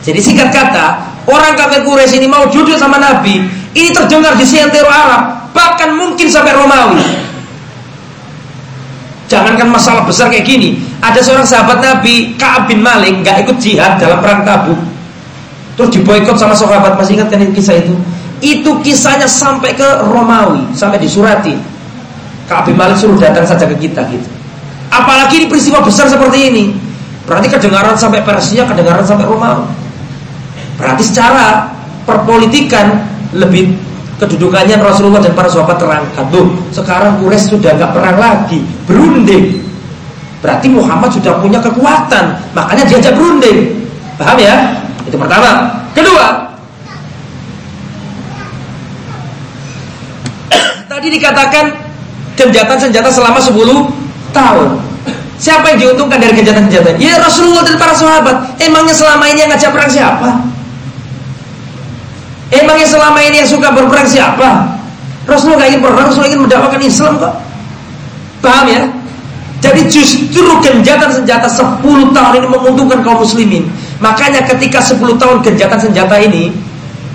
[SPEAKER 1] Jadi singkat kata, Orang kafir Quraisy ini mau jujur sama Nabi, ini terdengar di seantero Arab, bahkan mungkin sampai Romawi. Jangankan masalah besar kayak gini, ada seorang sahabat Nabi, Ka'ab bin Malik, nggak ikut jihad dalam perang Tabuk. Terus diboikot sama sahabat, masih ingat kan kisah itu? Itu kisahnya sampai ke Romawi, sampai disurati. Ka'ab bin Malik suruh datang saja ke kita gitu. Apalagi ini peristiwa besar seperti ini. Berarti kedengaran sampai Persia, kedengaran sampai Romawi. Berarti secara perpolitikan lebih kedudukannya Rasulullah dan para sahabat terangkat. Loh, sekarang Quraisy sudah nggak perang lagi, berunding. Berarti Muhammad sudah punya kekuatan, makanya diajak berunding. Paham ya? Itu pertama. Kedua, [COUGHS] tadi dikatakan genjatan senjata selama 10 tahun. Siapa yang diuntungkan dari genjatan senjata? Ya Rasulullah dan para sahabat. Emangnya selama ini yang ngajak perang siapa? Emangnya selama ini yang suka berperang siapa? Rasulullah gak ingin perang, Rasulullah ingin mendakwakan Islam kok. Paham ya? Jadi justru genjatan senjata 10 tahun ini menguntungkan kaum muslimin. Makanya ketika 10 tahun genjatan senjata ini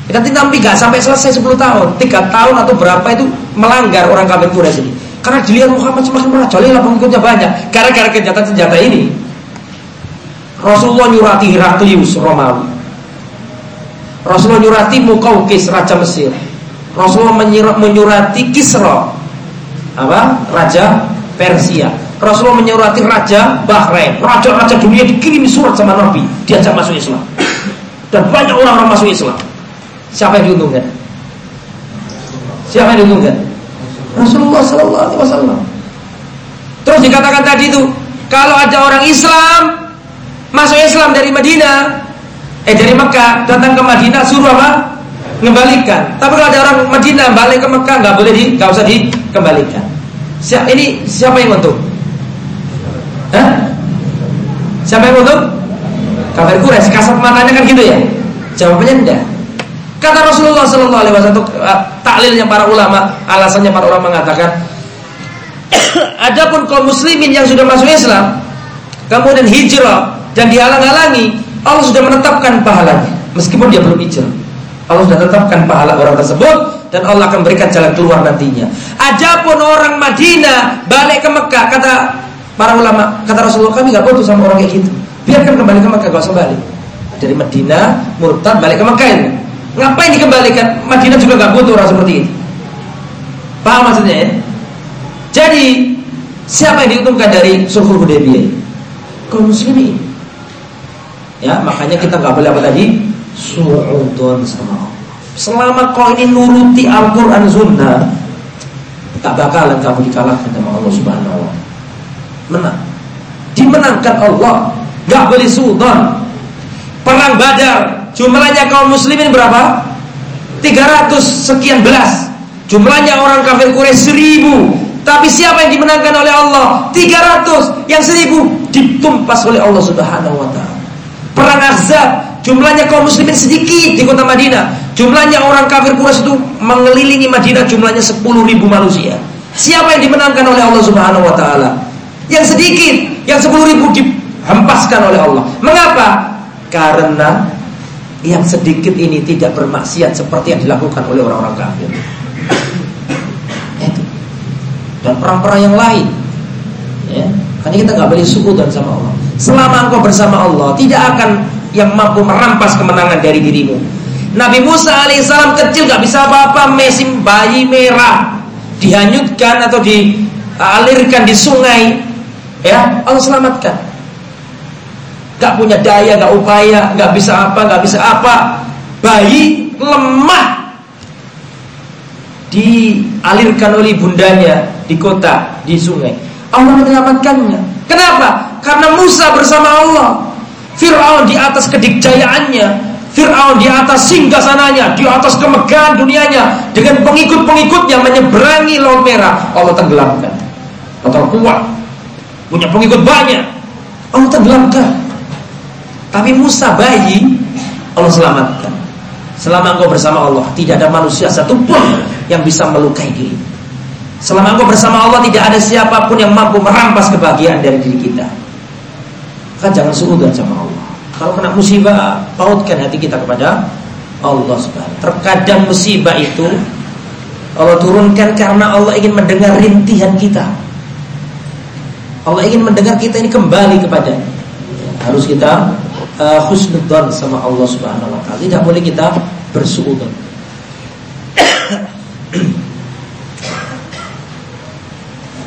[SPEAKER 1] Nanti nanti gak sampai selesai 10 tahun 3 tahun atau berapa itu melanggar orang kafir Quraisy ini Karena dilihat Muhammad semakin merajalela pengikutnya banyak Gara-gara genjatan senjata ini Rasulullah nyurati Heraklius Romawi Rasulullah menyurati Mukaukis Raja Mesir Rasulullah menyurati Kisra apa? Raja Persia Rasulullah menyurati Raja Bahrain Raja-raja dunia dikirim surat sama Nabi Diajak masuk Islam Dan banyak orang-orang masuk Islam Siapa yang diuntungkan? Siapa yang diuntungkan? Rasulullah Sallallahu Alaihi Wasallam. Terus dikatakan tadi itu, kalau ada orang Islam masuk Islam dari Madinah, eh dari Mekah datang ke Madinah suruh apa? Mengembalikan. Tapi kalau ada orang Madinah balik ke Mekah nggak boleh di, nggak usah dikembalikan. Siapa ini siapa yang untung? Hah? Siapa yang untung? Kafir Quraisy kasat matanya kan gitu ya? Jawabannya enggak. Kata Rasulullah Sallallahu Alaihi Wasallam uh, taklilnya para ulama, alasannya para ulama mengatakan, [COUGHS] adapun kaum muslimin yang sudah masuk Islam, kemudian hijrah dan dihalang-halangi, Allah sudah menetapkan pahalanya, meskipun dia belum hijrah. Allah sudah tetapkan pahala orang tersebut dan Allah akan berikan jalan keluar nantinya. Adapun orang Madinah balik ke Mekah, kata para ulama, kata Rasulullah kami nggak butuh sama orang kayak gitu. Biarkan kembali ke Mekah, gak usah balik. Dari Madinah, murtad balik ke Mekah ini. Ngapain dikembalikan? Madinah juga nggak butuh orang seperti itu. Paham maksudnya ya? Jadi siapa yang diuntungkan dari sulhul Hudaybiyah? Kaum muslimin. Ya, makanya kita nggak boleh apa tadi? Su'udun sama Allah. Selama kau ini nuruti Al-Quran Sunnah, tak bakalan kamu dikalahkan sama Allah Subhanahu Wa Menang. Dimenangkan Allah. Gak boleh sultan. Perang Badar, jumlahnya kaum muslimin berapa? 300 sekian belas. Jumlahnya orang kafir Quraisy seribu. Tapi siapa yang dimenangkan oleh Allah? 300. Yang seribu ditumpas oleh Allah Subhanahu wa taala. Perang Ahzab, jumlahnya kaum muslimin sedikit di kota Madinah. Jumlahnya orang kafir Quraisy itu mengelilingi Madinah jumlahnya 10 ribu manusia. Siapa yang dimenangkan oleh Allah Subhanahu wa taala? Yang sedikit, yang 10 ribu dihempaskan oleh Allah. Mengapa? Karena yang sedikit ini tidak bermaksiat seperti yang dilakukan oleh orang-orang kafir dan perang-perang yang lain. Ya, karena kita nggak boleh dan sama Allah. Selama engkau bersama Allah, tidak akan yang mampu merampas kemenangan dari dirimu. Nabi Musa alaihissalam kecil nggak bisa apa-apa, mesim bayi merah dihanyutkan atau dialirkan di sungai, ya Allah selamatkan. Gak punya daya, gak upaya, gak bisa apa, gak bisa apa. Bayi lemah dialirkan oleh bundanya di kota, di sungai. Allah menyelamatkannya. Kenapa? Karena Musa bersama Allah. Fir'aun di atas kedikjayaannya, Fir'aun di atas singgasananya, di atas kemegahan dunianya, dengan pengikut-pengikutnya menyeberangi Laut Merah, Allah tenggelamkan. Allah kuat, punya pengikut banyak, Allah tenggelamkan. Tapi Musa bayi, Allah selamatkan. Selama engkau bersama Allah, tidak ada manusia satupun yang bisa melukai diri. Selama engkau bersama Allah, tidak ada siapa pun yang mampu merampas kebahagiaan dari diri kita. Kan jangan suudzon sama Allah. Kalau kena musibah, pautkan hati kita kepada Allah Subhanahu. Terkadang musibah itu Allah turunkan karena Allah ingin mendengar rintihan kita. Allah ingin mendengar kita ini kembali kepadanya. Harus kita uh, sama Allah Subhanahu wa taala. Tidak boleh kita bersuudzon. [COUGHS]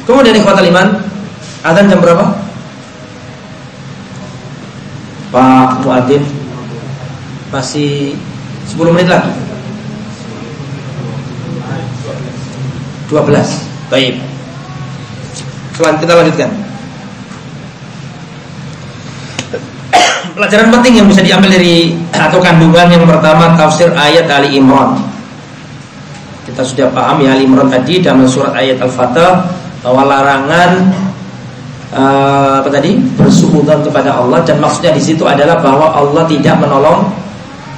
[SPEAKER 1] Kemudian ikhwatal iman, azan jam berapa? Pak Muadib masih 10 menit lagi. 12. Baik. Selanjutnya kita lanjutkan. Pelajaran penting yang bisa diambil dari atau kandungan yang pertama tafsir ayat Ali Imran. Kita sudah paham ya Ali Imran tadi dalam surat ayat Al-Fatah bahwa larangan uh, apa tadi bersuudzon kepada Allah dan maksudnya di situ adalah bahwa Allah tidak menolong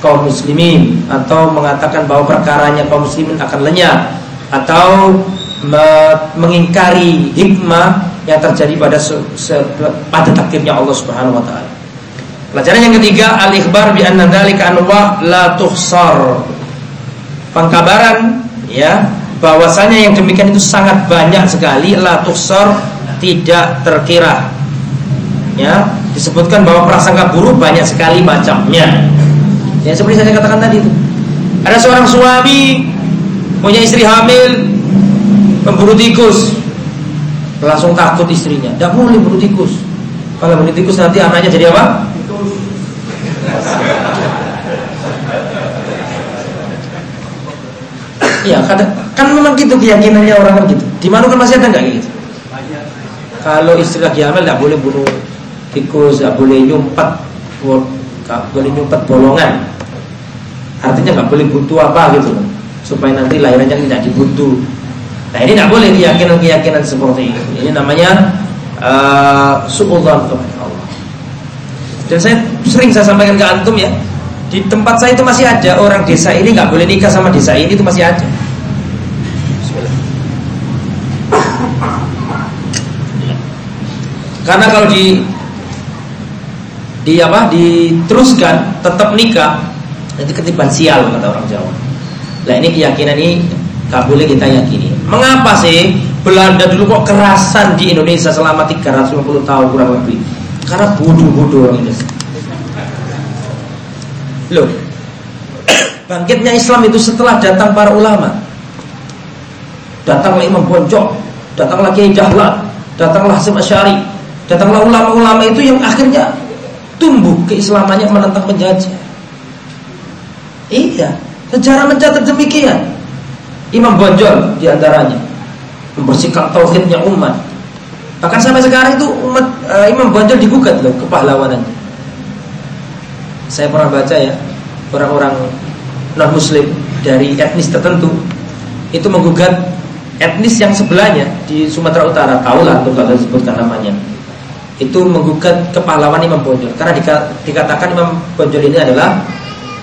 [SPEAKER 1] kaum muslimin atau mengatakan bahwa perkaranya kaum muslimin akan lenyap atau me mengingkari hikmah yang terjadi pada pada takdirnya Allah Subhanahu wa taala. Pelajaran yang ketiga al-ikhbar bi anna dzalika anwa la tuhsar. Pengkabaran ya bahwasanya yang demikian itu sangat banyak sekali la tuksor tidak terkira. Ya disebutkan bahwa prasangka buruk banyak sekali macamnya. Ya seperti saya katakan tadi itu. Ada seorang suami punya istri hamil pemburu tikus. Langsung takut istrinya. Tidak boleh buru tikus. Kalau buru tikus nanti anaknya jadi apa? Iya, kadang kan memang gitu keyakinannya orang kan gitu. Di mana kan masih ada nggak gitu? Kalau istri lagi hamil nggak boleh bunuh tikus, nggak boleh nyumpat, nggak boleh nyumpat bolongan. Artinya nggak boleh buntu apa gitu supaya nanti lahirannya tidak dibuntu. Nah ini nggak boleh keyakinan-keyakinan seperti ini. Ini namanya uh, suudzon kepada Allah. Dan saya sering saya sampaikan ke antum ya, Di tempat saya itu masih ada orang desa ini nggak boleh nikah sama desa ini itu masih ada. Karena kalau di di apa diteruskan tetap nikah nanti ketiban sial kata orang Jawa. Nah ini keyakinan ini nggak boleh kita yakini. Mengapa sih Belanda dulu kok kerasan di Indonesia selama 350 tahun kurang lebih? Karena bodoh-bodoh orang Indonesia. Loh, bangkitnya Islam itu setelah datang para ulama. Datanglah Imam Bonjok, datanglah Kiai Dahlan, datanglah Hasim Asyari, datanglah ulama-ulama itu yang akhirnya tumbuh keislamannya menentang penjajah. Iya, sejarah mencatat demikian. Imam Bonjol di antaranya membersihkan tauhidnya umat. Bahkan sampai sekarang itu umat uh, Imam Bonjol digugat loh kepahlawanannya. Saya pernah baca ya orang-orang non Muslim dari etnis tertentu itu menggugat etnis yang sebelahnya di Sumatera Utara, tahulah untuk kalian sebutkan namanya itu menggugat kepahlawan Imam Bonjol karena dikatakan Imam Bonjol ini adalah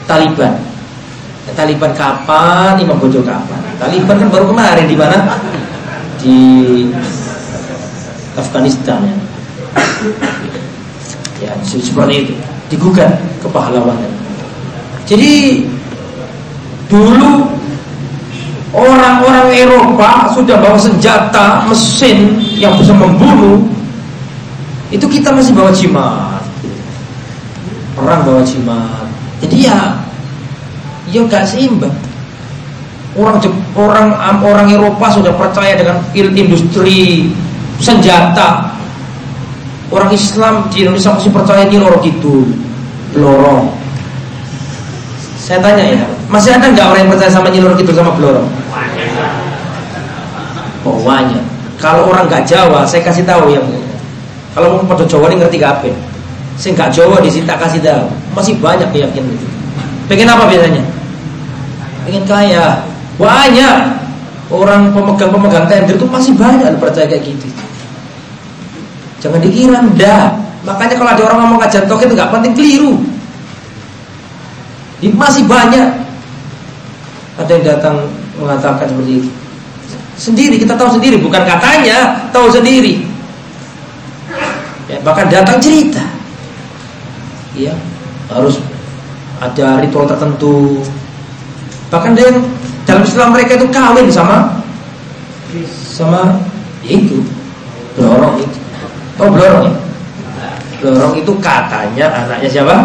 [SPEAKER 1] Taliban. Taliban kapan? Imam Bonjol kapan? Taliban kan baru kemarin di mana? Di Afghanistan ya. Ya, seperti itu. Digugat kepahlawanan. Jadi dulu orang-orang Eropa sudah bawa senjata, mesin yang bisa membunuh itu kita masih bawa jimat perang bawa jimat jadi ya ya gak seimbang. Orang orang orang Eropa sudah percaya dengan industri senjata. Orang Islam di Indonesia masih percaya ini lorong gitu lorong saya tanya ya masih ada nggak orang yang percaya sama nyilor gitu sama belorong oh banyak. Kalau orang nggak Jawa saya kasih tahu yang kalau mau pada Jawa ini ngerti apa? Saya nggak Jawa di tak kasih tahu. Masih banyak keyakinan itu. Pengen apa biasanya? Pengen kaya. Banyak orang pemegang-pemegang tender itu masih banyak percaya kayak gitu. Jangan dikira ndak. Makanya kalau ada orang ngomong kajian tok itu nggak penting keliru. Ini masih banyak ada yang datang mengatakan seperti itu. Sendiri kita tahu sendiri, bukan katanya, tahu sendiri ya, bahkan datang cerita. Ya harus ada ritual tertentu. Bahkan dia dalam Islam mereka itu kawin sama sama itu blorong itu. Oh blorong ya? Blorong itu katanya anaknya siapa?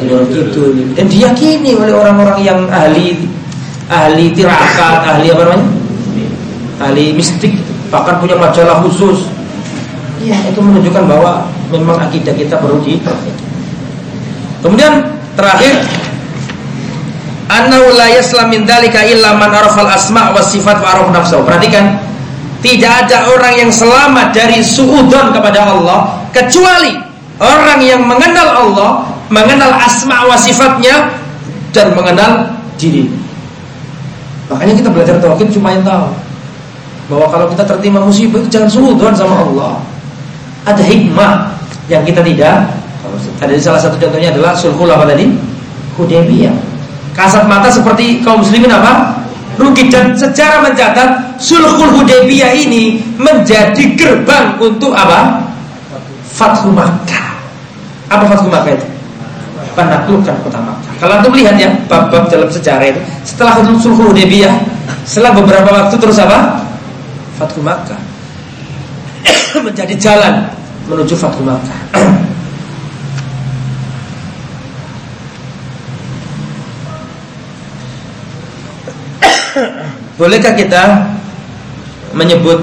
[SPEAKER 1] Blorong itu dan diyakini oleh orang-orang yang ahli ahli tirakat ahli apa namanya? Ahli mistik. Bahkan punya majalah khusus Iya, itu menunjukkan bahwa memang akidah kita perlu di. Kemudian terakhir annahu la yaslam min arafal asma wa sifat wa. Perhatikan, tidak ada orang yang selamat dari suudon kepada Allah kecuali orang yang mengenal Allah, mengenal asma wa sifatnya dan mengenal diri. Makanya kita belajar tauhid cuma yang tahu bahwa kalau kita tertimpa musibah jangan suudon sama Allah ada hikmah yang kita tidak Tadi salah satu contohnya adalah sulhul apa tadi? Hudaybiyah. Kasat mata seperti kaum muslimin apa? Rugi dan secara mencatat sulhul Hudaybiyah ini menjadi gerbang untuk apa? Fathu Makkah. Apa Fathu Makkah itu? Penaklukan kota Makkah. Kalau anda melihat ya bab-bab dalam sejarah itu, setelah sulhul Hudaybiyah, setelah beberapa waktu terus apa? Fathu Makkah [COUGHS] menjadi jalan menuju Fathu Makkah. [COUGHS] Bolehkah kita menyebut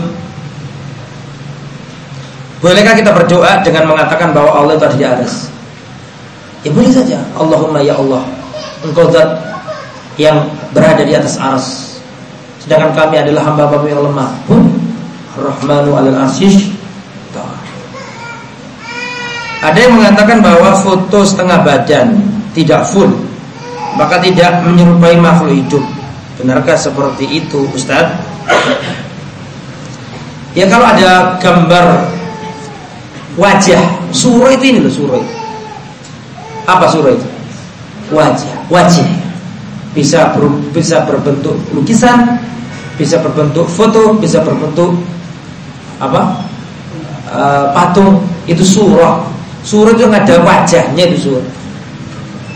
[SPEAKER 1] Bolehkah kita berdoa dengan mengatakan bahwa Allah itu ada di atas? Ya boleh saja. Allahumma ya Allah, Engkau zat yang berada di atas aras. Sedangkan kami adalah hamba-hamba yang lemah. Pun Rahmanu alal arsish ada yang mengatakan bahwa foto setengah badan tidak full maka tidak menyerupai makhluk hidup. Benarkah seperti itu, Ustaz? Ya kalau ada gambar wajah surah itu ini loh surah itu. Apa surah itu? wajah, wajah. Bisa ber, bisa berbentuk lukisan, bisa berbentuk foto, bisa berbentuk apa? E, patung. Itu surah. Surah itu ada wajahnya itu surah.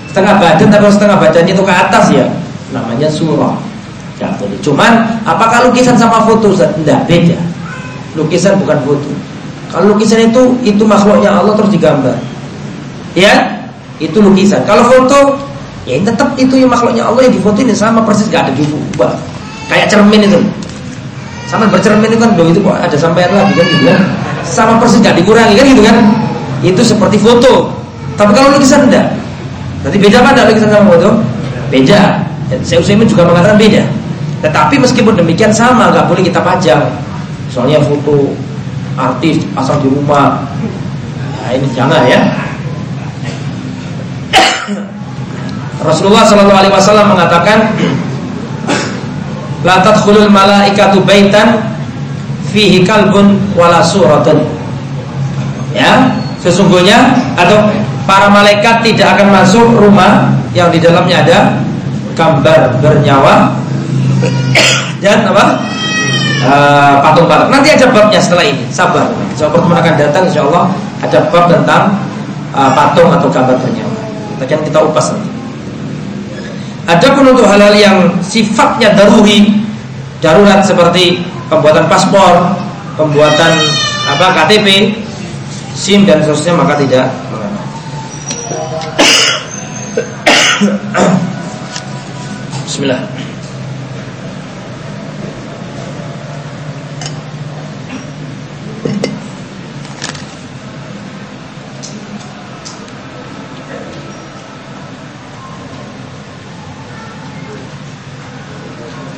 [SPEAKER 1] Setengah badan tapi setengah badannya itu ke atas ya. Namanya surah. Ya, Cuman apakah lukisan sama foto? Tidak beda. Lukisan bukan foto. Kalau lukisan itu itu makhluknya Allah terus digambar. Ya, itu lukisan. Kalau foto, ya tetap itu yang makhluknya Allah yang difoto ini sama persis gak ada diubah. Kayak cermin itu. Sama bercermin itu kan do itu kok ada sampai lagi kan gitu kan. Sama persis gak dikurangi kan gitu kan. Itu seperti foto. Tapi kalau lukisan enggak. Nanti beda apa lukisan sama foto? Beda. Saya Utsaimin juga mengatakan beda. Tetapi meskipun demikian sama, nggak boleh kita pajang. Soalnya foto artis pasang di rumah. Nah, ini jangan ya. Rasulullah Shallallahu Alaihi Wasallam mengatakan, "La tadkhulul malaikatu baitan fihi kalbun wala suratun." Ya, sesungguhnya atau para malaikat tidak akan masuk rumah yang di dalamnya ada gambar bernyawa dan apa uh, patung-patung. Nanti ada babnya setelah ini. Sabar. Insya pertemuan akan datang. Insya Allah ada bab tentang uh, patung atau gambar bernyawa. Kita kita upas nanti. Adapun untuk hal-hal yang sifatnya daruri, darurat seperti pembuatan paspor, pembuatan apa KTP, SIM dan seterusnya maka tidak [COUGHS] Bismillah.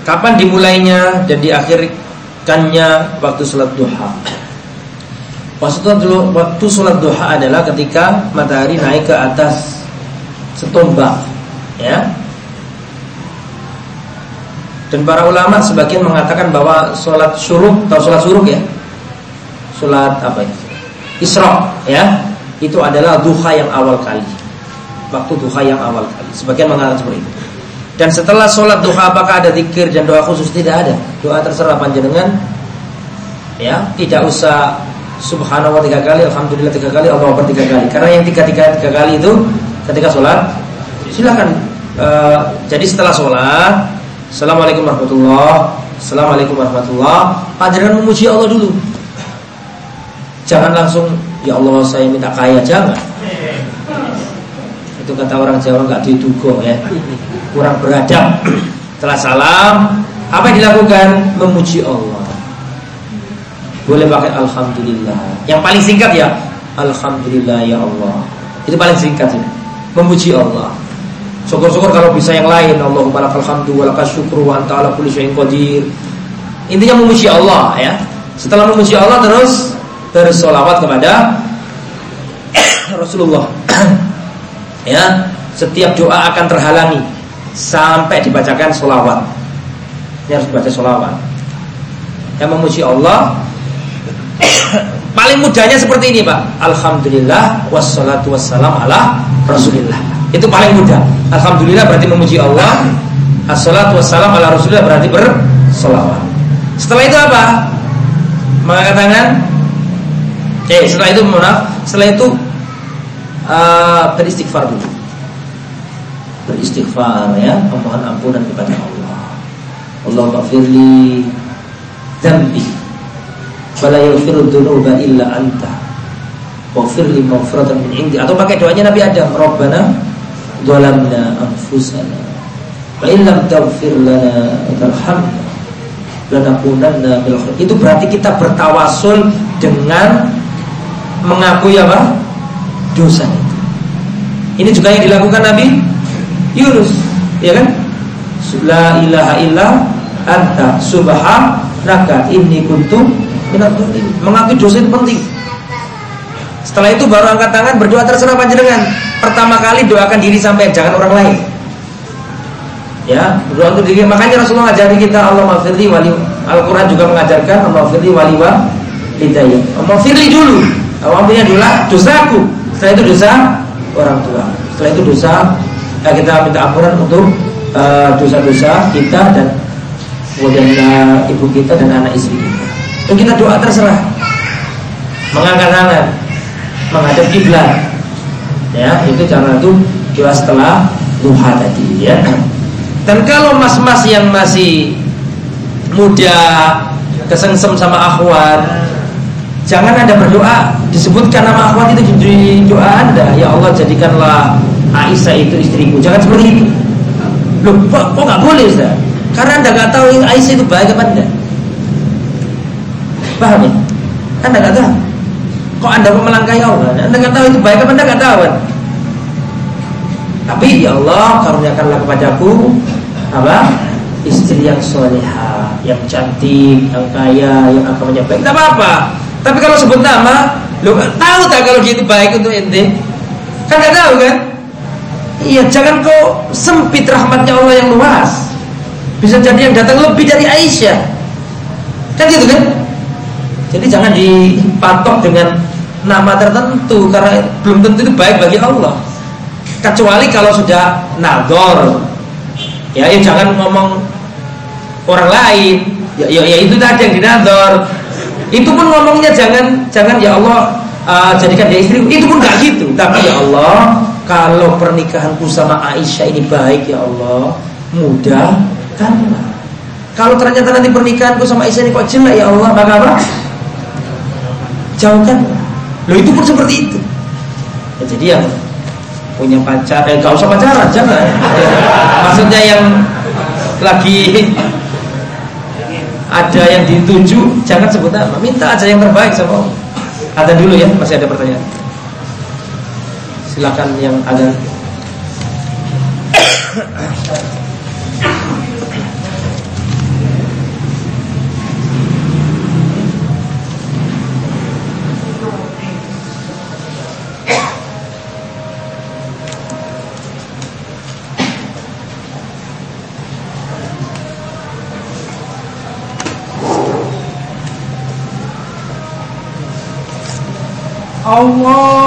[SPEAKER 1] Kapan dimulainya dan diakhirkannya waktu sholat duha? Waktu, sholat duha adalah ketika matahari naik ke atas setombak, ya. Dan para ulama sebagian mengatakan bahwa sholat syuruk atau sholat syuruk ya, sholat apa ya, isra ya, itu adalah duha yang awal kali, waktu duha yang awal kali. Sebagian mengatakan seperti itu. Dan setelah sholat duha apakah ada zikir dan doa khusus? Tidak ada. Doa terserah panjenengan. Ya, tidak usah subhanallah tiga kali, alhamdulillah tiga kali, Allah akbar tiga kali. Karena yang tiga tiga tiga kali itu ketika sholat, silakan. Uh, jadi setelah sholat, assalamualaikum warahmatullah, assalamualaikum warahmatullah. Panjenengan memuji Allah dulu. Jangan langsung, ya Allah saya minta kaya, jangan. Itu kata orang Jawa nggak diduga ya kurang beradab. Setelah salam, apa yang dilakukan? Memuji Allah. Boleh pakai alhamdulillah. Yang paling singkat ya, alhamdulillah ya Allah. Itu paling singkat ya. Memuji Allah. Syukur-syukur kalau bisa yang lain Allahumma lakal hamdu wa lakal syukru wa anta ala kulli syai'in qadir. Intinya memuji Allah ya. Setelah memuji Allah terus bersolawat kepada [COUGHS] Rasulullah. [COUGHS] ya, setiap doa akan terhalangi sampai dibacakan solawat. Ini harus baca solawat. Yang memuji Allah [COUGHS] paling mudahnya seperti ini pak. Alhamdulillah wassalatu wassalam ala rasulillah. Itu paling mudah. Alhamdulillah berarti memuji Allah. Assalatu wassalam ala rasulillah berarti bersolawat. Setelah itu apa? Mengangkat tangan. Eh setelah itu maaf. Setelah itu uh, beristighfar dulu beristighfar ya. Memohon ampunan kepada Allah. Allah ghafirli dzambi. Fala yaghfiru dzunuba illa anta. Waghfirli maghfiratan min indi. Atau pakai doanya Nabi Adam. Rabbana dhalamna anfusana. Wa illam taghfir lana wa tarhamna lanakunanna itu berarti kita bertawasul dengan mengakui apa? Dosa itu. Ini juga yang dilakukan Nabi Yunus, ya kan? La ilaha illa anta subhanaka inni kuntu minadz Mengakui dosa itu penting. Setelah itu baru angkat tangan berdoa terserah panjenengan. Pertama kali doakan diri sampai jangan orang lain. Ya, berdoa untuk diri. Makanya Rasulullah ngajari kita Allah mafirli wali Al-Quran juga mengajarkan Allah mafirli wali wa hidayah. Allah mafirli dulu. Allah punya dulu dosaku. Setelah itu dosa orang tua. Setelah itu dosa eh, kita minta ampunan untuk eh, dosa-dosa uh, kita dan kemudian uh, ibu kita dan anak istri kita. Dan kita doa terserah, mengangkat tangan, menghadap kiblat. Ya, itu cara itu doa setelah duha tadi ya. Dan kalau mas-mas yang masih muda kesengsem sama akhwat jangan anda berdoa disebutkan nama akhwat itu di doa anda ya Allah jadikanlah Aisyah itu istriku. Jangan seperti itu. Loh kok, kok gak boleh Ustaz? Karena anda gak tahu Aisyah itu baik apa enggak paham ya? Anda gak tahu. Kok anda kok melangkahi Allah? Anda gak tahu itu baik apa anda gak tahu kan tapi ya Allah karuniakanlah kepadaku apa? Istri yang soleha, yang cantik, yang kaya, yang agamanya baik, tidak apa-apa. Tapi kalau sebut nama, lo tahu tak kalau dia itu baik untuk ente? Kan nggak tahu kan? Iya, jangan kau sempit rahmatnya Allah yang luas. Bisa jadi yang datang lebih dari Aisyah. Kan gitu kan? Jadi jangan dipatok dengan nama tertentu karena belum tentu itu baik bagi Allah. Kecuali kalau sudah nador, ya, ya jangan ngomong orang lain ya, ya, ya itu tadi yang dinador itu pun ngomongnya jangan jangan ya Allah uh, jadikan dia istri itu pun gak gitu tapi ya Allah kalau pernikahanku sama Aisyah ini baik ya Allah mudah kan? Kalau ternyata nanti pernikahanku sama Aisyah ini kok jelek ya Allah maka apa? Jauhkan. Lo itu pun seperti itu. Ya, jadi yang punya pacar eh gak usah pacaran jangan. [LAUGHS] Maksudnya yang lagi ada yang dituju jangan sebut nama. Minta aja yang terbaik sama Allah. Ada dulu ya masih ada pertanyaan silakan yang ada.
[SPEAKER 2] Allah.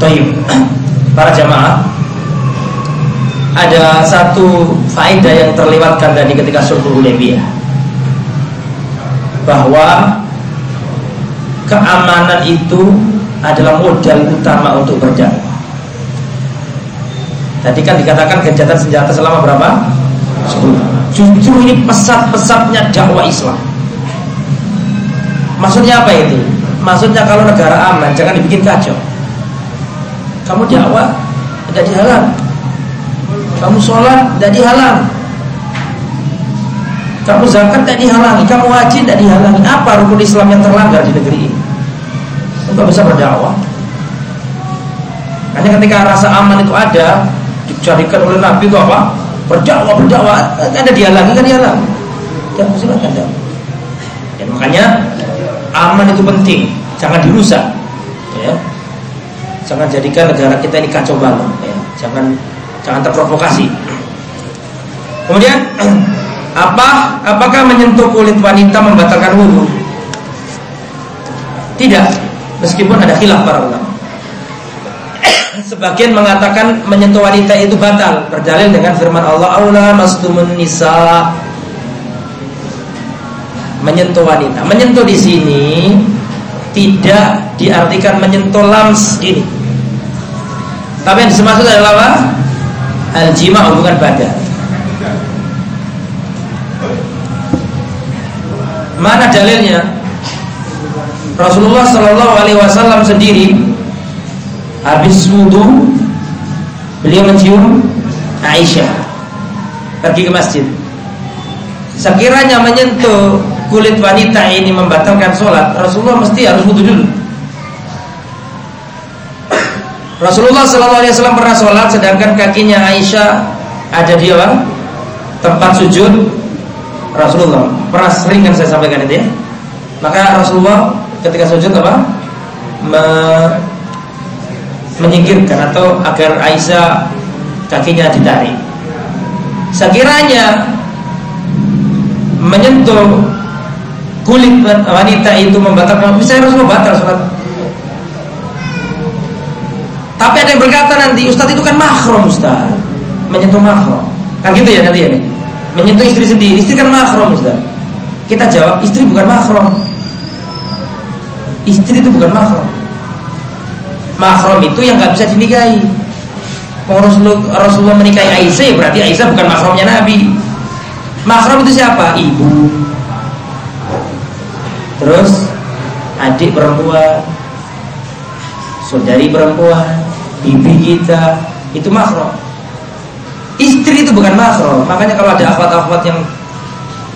[SPEAKER 1] Taib Para jamaah Ada satu faedah yang terlewatkan tadi ketika sulh Hudaybiyah. Bahwa Keamanan itu adalah modal utama untuk berdakwah. Tadi kan dikatakan gencatan senjata selama berapa? 10 Justru ini pesat-pesatnya dakwah Islam. Maksudnya apa itu? Maksudnya kalau negara aman jangan dibikin kacau. Kamu dakwah tidak dihalang. Kamu sholat tidak dihalang. Kamu zakat tidak dihalangi. Kamu wajib tidak dihalangi. Apa rukun Islam yang terlanggar di negeri ini? Enggak bisa berdakwah. Hanya ketika rasa aman itu ada, dicarikan oleh Nabi itu apa? Berdakwah, berdakwah. Ada dia lagi kan dia lagi. Ya, silakan. Dan makanya aman itu penting, jangan dirusak. Ya. Jangan jadikan negara kita ini kacau balau. Ya. Jangan jangan terprovokasi. Kemudian [CLEARS THROAT] apa? Apakah menyentuh kulit wanita membatalkan wudhu? Tidak, meskipun ada khilaf para ulama. [CLEARS THROAT] Sebagian mengatakan menyentuh wanita itu batal berdalil dengan firman Allah aula mastumun nisa menyentuh wanita. Menyentuh di sini tidak diartikan menyentuh lams ini. Tapi yang dimaksud adalah apa? Al-jima hubungan badan. Mana dalilnya? Rasulullah Shallallahu Alaihi Wasallam sendiri Habis wudhu Beliau mencium Aisyah Pergi ke masjid Sekiranya menyentuh kulit wanita ini membatalkan sholat Rasulullah mesti harus wudhu dulu Rasulullah SAW pernah sholat Sedangkan kakinya Aisyah Ada di apa? Tempat sujud Rasulullah Pernah sering kan saya sampaikan itu ya Maka Rasulullah ketika sujud apa? Me menyingkirkan atau agar Aisyah kakinya ditarik. Sekiranya menyentuh kulit wanita itu membatalkan bisa harus membatal sholat. Tapi ada yang berkata nanti Ustadz itu kan mahrum Ustaz Menyentuh mahrum Kan gitu ya nanti ya nih Menyentuh istri sendiri Istri kan mahrum Ustaz Kita jawab istri bukan mahrum Istri itu bukan mahrum mahram itu yang nggak bisa dinikahi. Rasulullah, Rasulullah menikahi Aisyah ya berarti Aisyah bukan mahramnya Nabi. Mahram itu siapa? Ibu. Terus adik perempuan, saudari perempuan, bibi kita, itu mahram. Istri itu bukan mahram. Makanya kalau ada akhwat-akhwat yang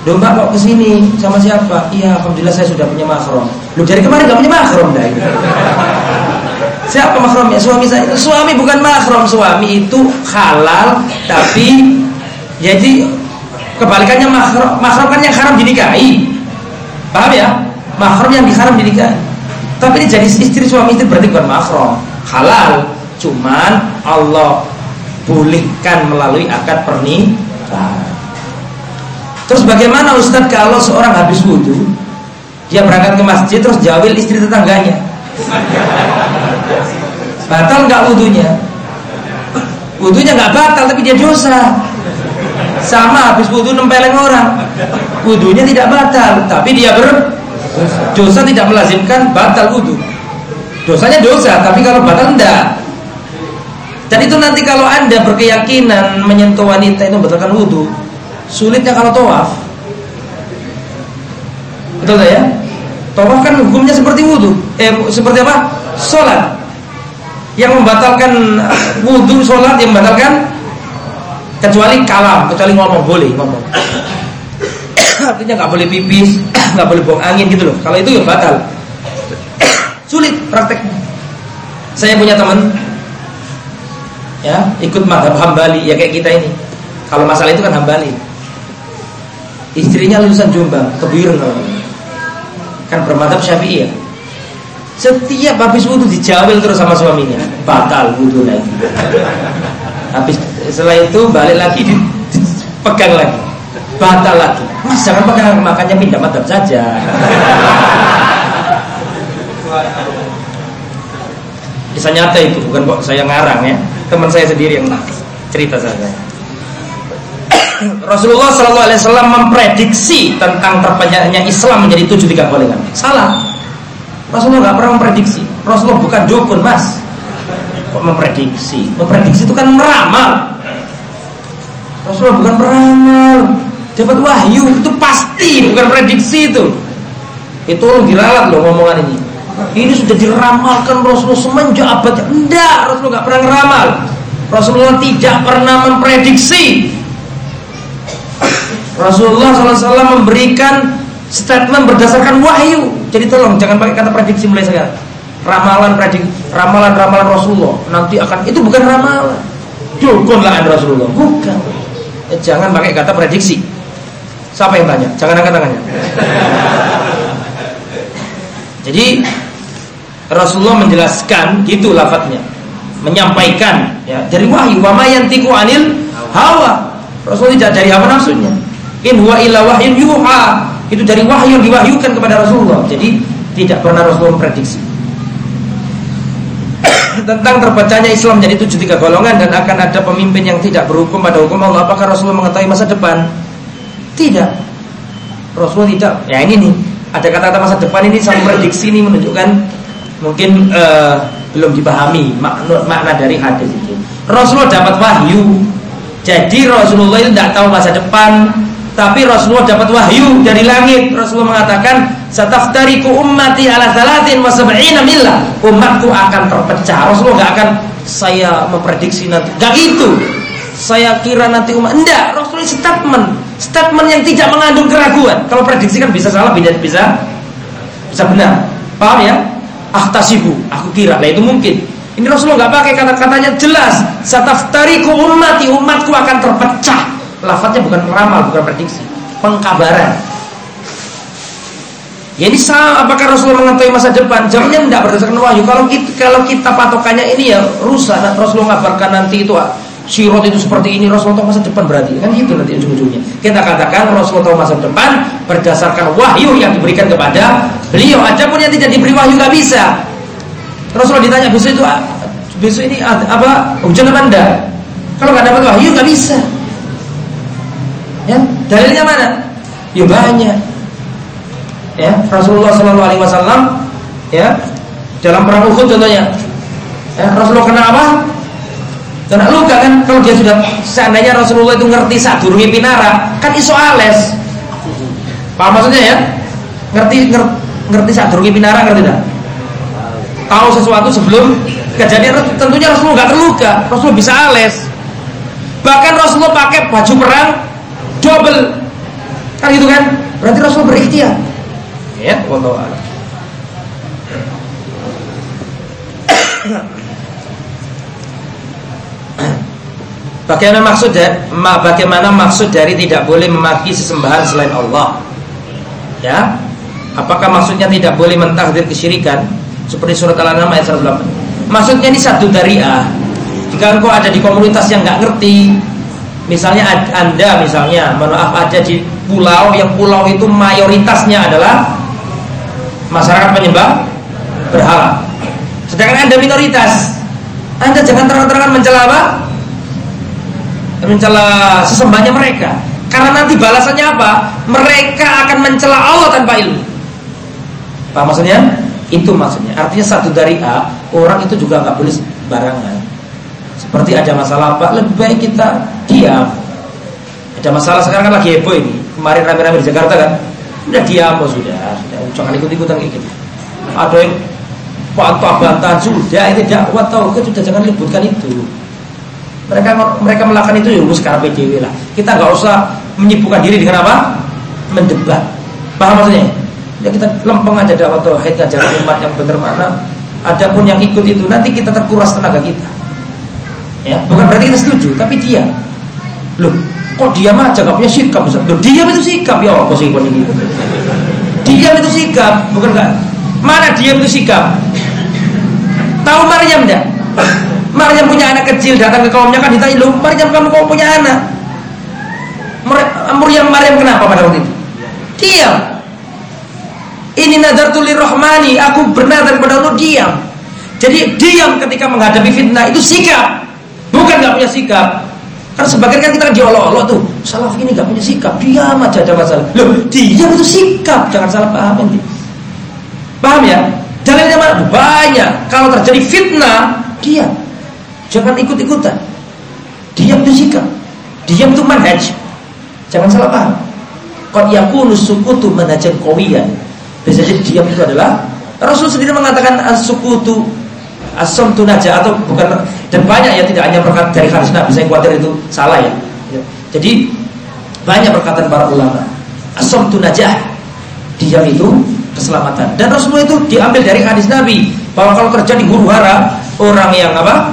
[SPEAKER 1] Loh mbak kok ke sini sama siapa? Iya Alhamdulillah saya sudah punya mahram Lu dari kemarin gak punya mahram [LAUGHS] dah Siapa mahramnya? Suami saya. Suami bukan mahram. Suami itu halal tapi jadi kebalikannya mahram. Mahram kan yang haram dinikahi. Paham ya? Mahram yang diharam dinikahi. Tapi ini jadi istri suami itu berarti bukan mahram. Halal. Cuman Allah bolehkan melalui akad pernikahan. Terus bagaimana Ustadz kalau seorang habis wudhu Dia berangkat ke masjid terus jawil istri tetangganya Batal nggak wudhunya? Wudhunya nggak batal tapi dia dosa. Sama habis wudhu nempeleng orang. Wudhunya tidak batal tapi dia ber dosa tidak melazimkan batal wudhu. Dosanya dosa tapi kalau batal enggak. Dan itu nanti kalau anda berkeyakinan menyentuh wanita itu membatalkan wudhu, sulitnya kalau tawaf. Betul tak ya? Tawaf kan hukumnya seperti wudhu. Eh seperti apa? Sholat yang membatalkan [COUGHS] wudhu sholat yang membatalkan kecuali kalam kecuali ngomong boleh ngomong artinya nggak boleh pipis [CLEARS THROAT] nggak boleh buang angin gitu loh. Kalau itu ya batal. [CLEARS THROAT] Sulit prakteknya. Saya punya teman ya ikut madhab hambali ya kayak kita ini. Kalau masalah itu kan hambali. Istrinya lulusan Jombang kebiru kan bermadhab syafi'i ya. Setiap habis wudhu dijawil terus sama suaminya, batal wudhu lagi. Habis setelah itu balik lagi [LAUGHS] dipegang lagi, batal lagi. Mas jangan pegang makanya pindah madhab saja. Bisa nyata itu bukan kok saya ngarang ya, teman saya sendiri yang cerita saya. Rasulullah SAW memprediksi tentang terpenyaknya Islam menjadi tujuh tiga golongan. Salah. Rasulullah nggak pernah memprediksi. Rasulullah bukan dukun, Mas. Kok memprediksi? Memprediksi itu kan meramal. Rasulullah bukan meramal. Dapat wahyu itu pasti bukan prediksi itu. Itu lo diralat loh ngomongan ini. Ini sudah diramalkan Rasulullah semenjak abad. Enggak, Rasulullah nggak pernah ngeramal. Rasulullah tidak pernah memprediksi. Rasulullah SAW memberikan statement berdasarkan wahyu. Jadi tolong jangan pakai kata prediksi mulai sekarang. ramalan predik ramalan-ramalan Rasulullah nanti akan itu bukan ramalan. Dukunlah Rasulullah, bukan. Eh, jangan pakai kata prediksi. Siapa yang tanya? Jangan angkat tangannya. Jadi Rasulullah menjelaskan gitu lafadznya, menyampaikan ya dari wahyu wa mayantiku anil hawa. Tidak dari hawa nafsunya. In huwa illa wahyun yuha. Itu dari wahyu yang diwahyukan kepada Rasulullah. Jadi tidak pernah Rasulullah memprediksi. Tentang terpecahnya Islam menjadi tujuh tiga golongan dan akan ada pemimpin yang tidak berhukum pada hukum Allah. Apakah Rasulullah mengetahui masa depan? Tidak. Rasulullah tidak. Ya ini nih. Ada kata-kata masa depan ini sama prediksi ini menunjukkan mungkin uh, belum dipahami makna, makna dari hadis itu. Rasulullah dapat wahyu. Jadi Rasulullah itu tidak tahu masa depan, tapi Rasulullah dapat wahyu dari langit. Rasulullah mengatakan, "Sataftariku ummati ala salatin wa sab'ina millah." Umatku akan terpecah. Rasulullah nggak akan saya memprediksi nanti. Enggak itu. Saya kira nanti umat enggak, Rasulullah statement. Statement yang tidak mengandung keraguan. Kalau prediksi kan bisa salah, bisa bisa bisa benar. Paham ya? ahtasibu, aku kira. Nah itu mungkin. Ini Rasulullah nggak pakai kata-katanya jelas. Sataftariku ummati, umatku akan terpecah. Lafadznya bukan ramal, bukan prediksi, pengkabaran. Ya ini apakah Rasulullah mengetahui masa depan? Jawabnya tidak berdasarkan wahyu. Kalau kita, kalau kita patokannya ini ya rusak. Nah, Rasulullah ngabarkan nanti itu sirot itu seperti ini Rasulullah tahu masa depan berarti. Kan itu nanti ujung-ujungnya. Kita katakan Rasulullah tahu masa depan berdasarkan wahyu yang diberikan kepada beliau. Aja pun yang tidak diberi wahyu nggak bisa. Rasulullah ditanya besok itu besok ini apa hujan apa enggak? Kalau nggak dapat wahyu nggak bisa. Ya dalilnya mana? Ya banyak. Ya Rasulullah Shallallahu Alaihi Wasallam ya dalam perang Uhud contohnya. Ya, Rasulullah kena apa karena luka kan kalau dia sudah seandainya Rasulullah itu ngerti saat durungi pinara, kan iso ales. Paham maksudnya ya? Ngerti ngerti, ngerti durungi pinara ngerti tidak? Tahu sesuatu sebelum kejadian tentunya Rasulullah nggak terluka, Rasulullah bisa ales. Bahkan Rasulullah pakai baju perang double. Kan gitu kan? Berarti Rasulullah berikhtiar. Ya, wallahu. Bagaimana maksud bagaimana maksud dari tidak boleh memaki sesembahan selain Allah? Ya. Apakah maksudnya tidak boleh mentahdir kesyirikan seperti surat Al-An'am ayat 108? Maksudnya ini satu dari A. Jika engkau ada di komunitas yang nggak ngerti, misalnya Anda misalnya, maaf ada di pulau yang pulau itu mayoritasnya adalah masyarakat penyembah berhala. Sedangkan Anda minoritas, Anda jangan terang-terangan mencela apa? Mencela sesembahnya mereka. Karena nanti balasannya apa? Mereka akan mencela Allah tanpa ilmu. Apa maksudnya? Itu maksudnya. Artinya satu dari A, orang itu juga nggak boleh barangan. Seperti ada masalah apa, lebih baik kita diam. Ada masalah sekarang kan lagi heboh ini. Kemarin rame-rame di Jakarta kan, udah diam oh, sudah, sudah jangan ikut-ikutan kayak gitu. Ada yang bantah-bantahan sudah, ini dakwah tahu, sudah jangan ributkan itu mereka mereka melakukan itu ya urus karpe dewi lah. Kita nggak usah menyibukkan diri dengan apa? Mendebat. Paham maksudnya? Ya kita lempeng aja dakwah tauhid ngajarin umat yang benar mana. Adapun yang ikut itu nanti kita terkuras tenaga kita. Ya bukan berarti kita setuju tapi dia. Loh kok diam aja? Gak punya sikap Ustaz? loh diam itu sikap. Ya apa sih ini. Diam itu sikap bukan enggak mana diam itu sikap? Tahu Maryam enggak Maryam punya anak kecil datang ke kaumnya kan ditanya, "Loh, Maryam kamu kok punya anak?" Maryam Maryam kenapa pada waktu itu? Diam. Ini nazar tulir rohmani, aku bernazar kepada Allah diam. Jadi diam ketika menghadapi fitnah itu sikap, bukan nggak punya sikap. Kan sebagian kan kita diolok-olok tuh, salaf ini nggak punya sikap, diam aja ada masalah. Loh, diam itu sikap, jangan salah paham nanti. Paham ya? Dalilnya mana? Banyak. Kalau terjadi fitnah, diam. Jangan ikut-ikutan. Diam itu sikap. Diam itu manhaj. Jangan salah paham. Qad yakunu sukutu manhajan qawiyan. Bisa jadi diam itu adalah Rasul sendiri mengatakan as-sukutu as-samtu najah atau bukan dan banyak ya tidak hanya perkataan dari hadis Nabi saya khawatir itu salah ya. ya. Jadi banyak perkataan para ulama. As-samtu najah. Diam itu keselamatan. Dan Rasulullah itu diambil dari hadis Nabi Bahwa kalau kerja di huru hara orang yang apa?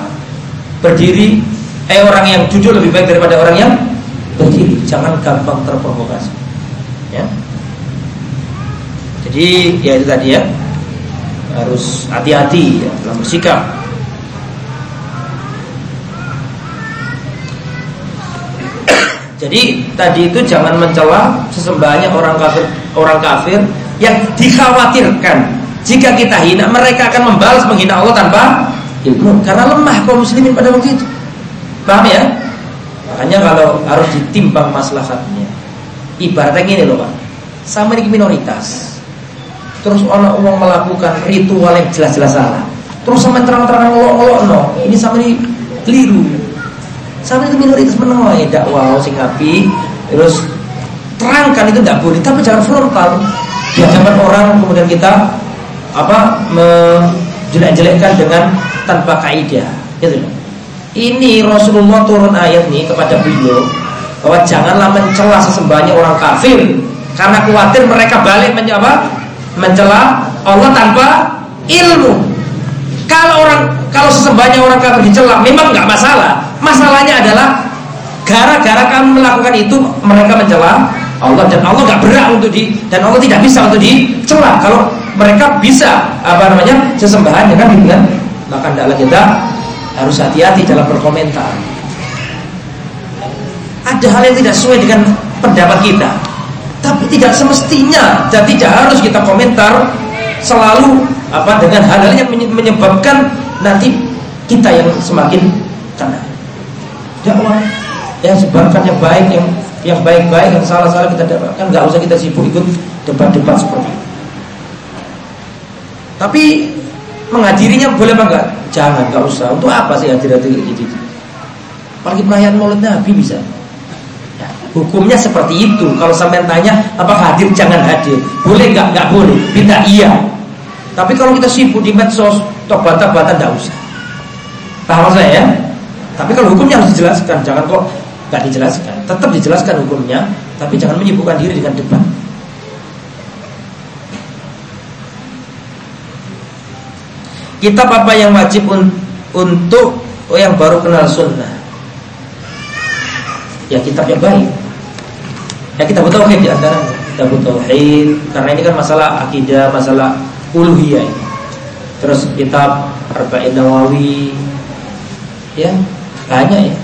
[SPEAKER 1] Berdiri, eh orang yang jujur lebih baik daripada orang yang berdiri. Jangan gampang terprovokasi. Ya. Jadi ya itu tadi ya harus hati-hati ya, dalam bersikap. Jadi tadi itu jangan mencela sesembahannya orang kafir orang kafir yang dikhawatirkan jika kita hina mereka akan membalas menghina Allah tanpa ilmu karena lemah kaum muslimin pada waktu itu. Paham ya? Makanya kalau harus ditimbang maslahatnya. Ibaratnya gini loh Pak. Sama ini minoritas. Terus orang orang melakukan ritual yang jelas-jelas salah. Terus sama terang-terangan ngolok-ngolok no. Ini sama ini keliru. Sama itu minoritas menengah ya dakwah sing api. Terus terangkan itu tidak boleh, tapi jangan frontal. Di hadapan orang kemudian kita apa menjelek-jelekkan dengan tanpa kaidah, gitu loh. Ini Rasulullah turun ayat nih kepada beliau bahwa janganlah mencela sesembahnya orang kafir karena khawatir mereka balik menjawab mencela Allah tanpa ilmu. Kalau orang kalau sesembahnya orang kafir dicela memang nggak masalah. Masalahnya adalah gara-gara kamu melakukan itu mereka mencela Allah dan Allah nggak berat untuk di dan Allah tidak bisa untuk dicela. Kalau mereka bisa apa namanya sesembahannya kan gitu kan maka hendaklah kita harus hati-hati dalam berkomentar. Ada hal yang tidak sesuai dengan pendapat kita, tapi tidak semestinya dan tidak harus kita komentar selalu apa dengan hal-hal yang menyebabkan nanti kita yang semakin kena. Dakwah yang sebarkan yang baik yang yang baik-baik yang salah-salah kita dapatkan nggak usah kita sibuk ikut debat-debat seperti itu. Tapi menghadirinya boleh apa enggak? Jangan, enggak usah. Untuk apa sih hadir-hadir gitu? Apalagi perayaan Maulid Nabi bisa. Ya, hukumnya seperti itu. Kalau sampai tanya, apakah hadir? Jangan hadir. Boleh enggak? Enggak boleh. Tidak iya. Tapi kalau kita sibuk di medsos, tok bata-bata enggak usah. Paham saya ya? Tapi kalau hukumnya harus dijelaskan, jangan kok enggak dijelaskan. Tetap dijelaskan hukumnya, tapi jangan menyibukkan diri dengan debat. Kitab apa yang wajib un untuk oh yang baru kenal sunnah? Ya kitab yang baik. Ya kita butuh tauhid di antara kita butuh tauhid karena ini kan masalah akidah, masalah uluhiyah. Terus kitab Arba'in Nawawi ya banyak ya.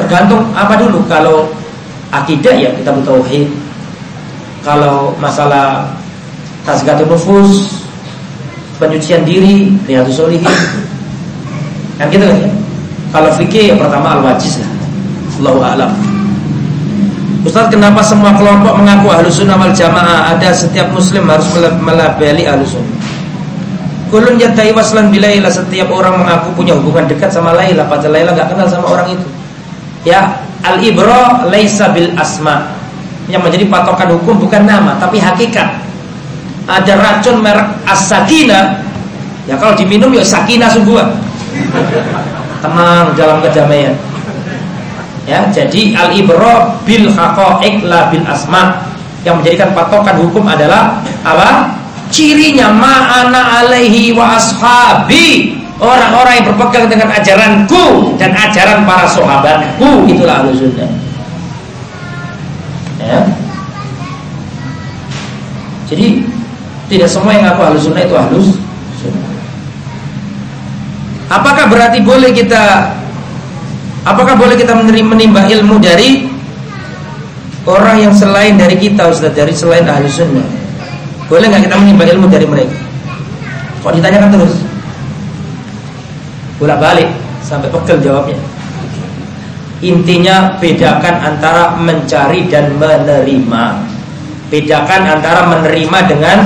[SPEAKER 1] Tergantung apa dulu kalau akidah ya kita tauhid. Kalau masalah tasgatun nufus penyucian diri, riyadhus solihin. Kan gitu kan? Kalau fikih yang pertama al-wajiz lah. Allahu a'lam. Ustaz, kenapa semua kelompok mengaku ahlu sunnah wal jamaah Ada setiap muslim harus melabeli ahlu sunnah Kulun yatai waslan bilayla Setiap orang mengaku punya hubungan dekat sama Laila Padahal Laila gak kenal sama orang itu Ya, al-ibra laisa bil asma Yang menjadi patokan hukum bukan nama Tapi hakikat ada racun merek asakina. Ya kalau diminum ya sakina sungguhan tenang dalam kedamaian. Ya jadi al ibro bil haqaiq la bil asma. Yang menjadikan patokan hukum adalah apa? Cirinya ma'ana alaihi wa ashabi. Orang-orang yang berpegang dengan ajaranku dan ajaran para sahabatku. Itulah ahlu ya. Jadi tidak semua yang ngaku halus sunnah itu halus sunnah. Apakah berarti boleh kita Apakah boleh kita menerima menimba ilmu dari orang yang selain dari kita Ustaz dari selain ahli sunnah? Boleh nggak kita menimba ilmu dari mereka? Kok ditanyakan terus? Bolak balik sampai pegel jawabnya. Intinya bedakan antara mencari dan menerima. Bedakan antara menerima dengan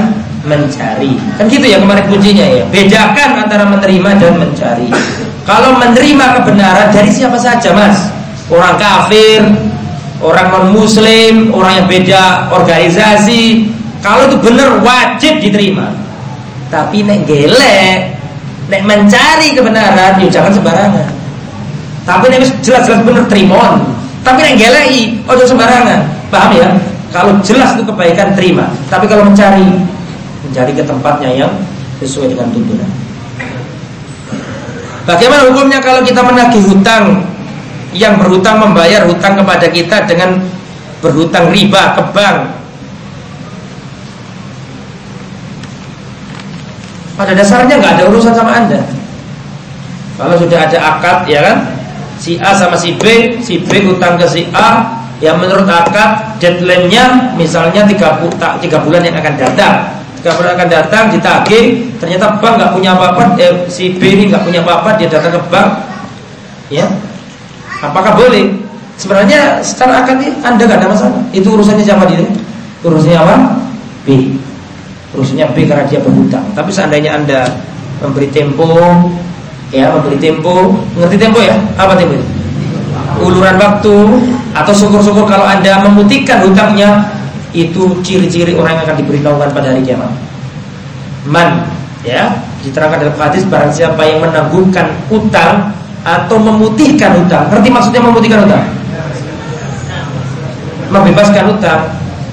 [SPEAKER 1] mencari. Kan gitu ya kemarin kuncinya ya. Bedakan antara menerima dan mencari. Kalau menerima kebenaran dari siapa saja, Mas? Orang kafir, orang non muslim, orang yang beda organisasi. Kalau itu benar wajib diterima. Tapi nek gelek, nek mencari kebenaran, ya jangan sembarangan. Tapi nek jelas-jelas benar terimon. Tapi nek gelei, ojo sembarangan. Paham ya? Kalau jelas itu kebaikan terima. Tapi kalau mencari mencari ke tempatnya yang sesuai dengan tuntunan. Bagaimana hukumnya kalau kita menagih hutang yang berhutang membayar hutang kepada kita dengan berhutang riba ke bank? Pada dasarnya nggak ada urusan sama anda. Kalau sudah ada akad, ya kan? Si A sama si B, si B hutang ke si A, yang menurut akad deadline-nya misalnya tiga, tiga bulan yang akan datang Kapan akan datang ditagih, ternyata bank nggak punya apa-apa, eh, si B ini nggak punya apa-apa, dia datang ke bank, ya, apakah boleh? Sebenarnya secara akad anda nggak ada masalah. Itu urusannya siapa dia? Urusannya apa? B. Urusannya B karena dia berhutang. Tapi seandainya anda memberi tempo, ya memberi tempo, ngerti tempo ya? Apa tempo? Uluran waktu atau syukur-syukur kalau anda memutihkan hutangnya itu ciri-ciri orang yang akan diberi naungan pada hari kiamat. Man, ya, diterangkan dalam hadis barang siapa yang menanggungkan utang atau memutihkan utang. Ngerti maksudnya memutihkan utang? Membebaskan utang,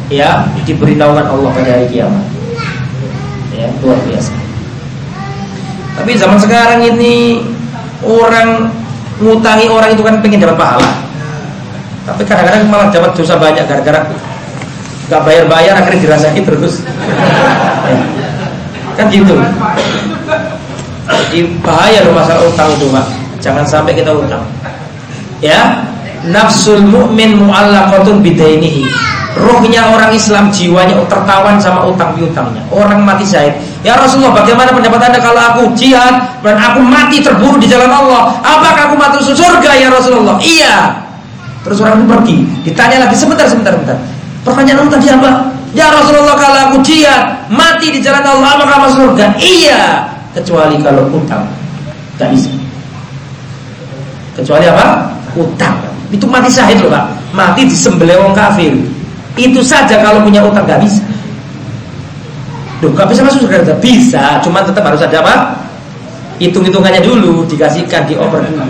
[SPEAKER 1] ya, diberi naungan Allah pada hari kiamat. Ya, luar biasa. Tapi zaman sekarang ini orang ngutangi orang itu kan pengen dapat pahala. Tapi kadang-kadang malah dapat dosa banyak gara-gara nggak bayar-bayar akhirnya dirasai terus. Kan gitu. Bahaya loh masalah utang itu pak jangan sampai kita utang. Ya? Nafsul mu'min mu'allaqatun bidainihi. Rohnya orang Islam jiwanya tertawan sama utang piutangnya. Orang mati syahid. Ya Rasulullah bagaimana pendapat anda kalau aku jihad dan aku mati terbunuh di jalan Allah? Apakah aku mati surga ya Rasulullah? Iya. Terus orang itu pergi. Ditanya lagi sebentar sebentar sebentar Pertanyaan tadi apa? Ya Rasulullah kalau aku jihad mati di jalan Allah apakah masuk surga? Iya, kecuali kalau utang. Gak bisa. Kecuali apa? Utang. Itu mati syahid loh Pak. Mati di sembelih kafir. Itu saja kalau punya utang gak bisa. Duh, gak bisa masuk surga? Bisa, cuma tetap harus ada apa? Hitung-hitungannya dulu, dikasihkan, dioper dulu.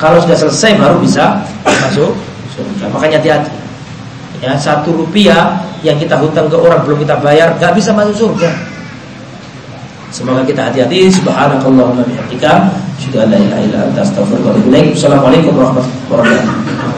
[SPEAKER 1] Kalau sudah selesai baru bisa masuk surga. Makanya hati-hati ya satu rupiah yang kita hutang ke orang belum kita bayar nggak bisa masuk surga. Semoga kita hati-hati. Subhanakallahumma bihamdika. Asyhadu an la ilaha illa anta astaghfiruka wa atubu warahmatullahi wabarakatuh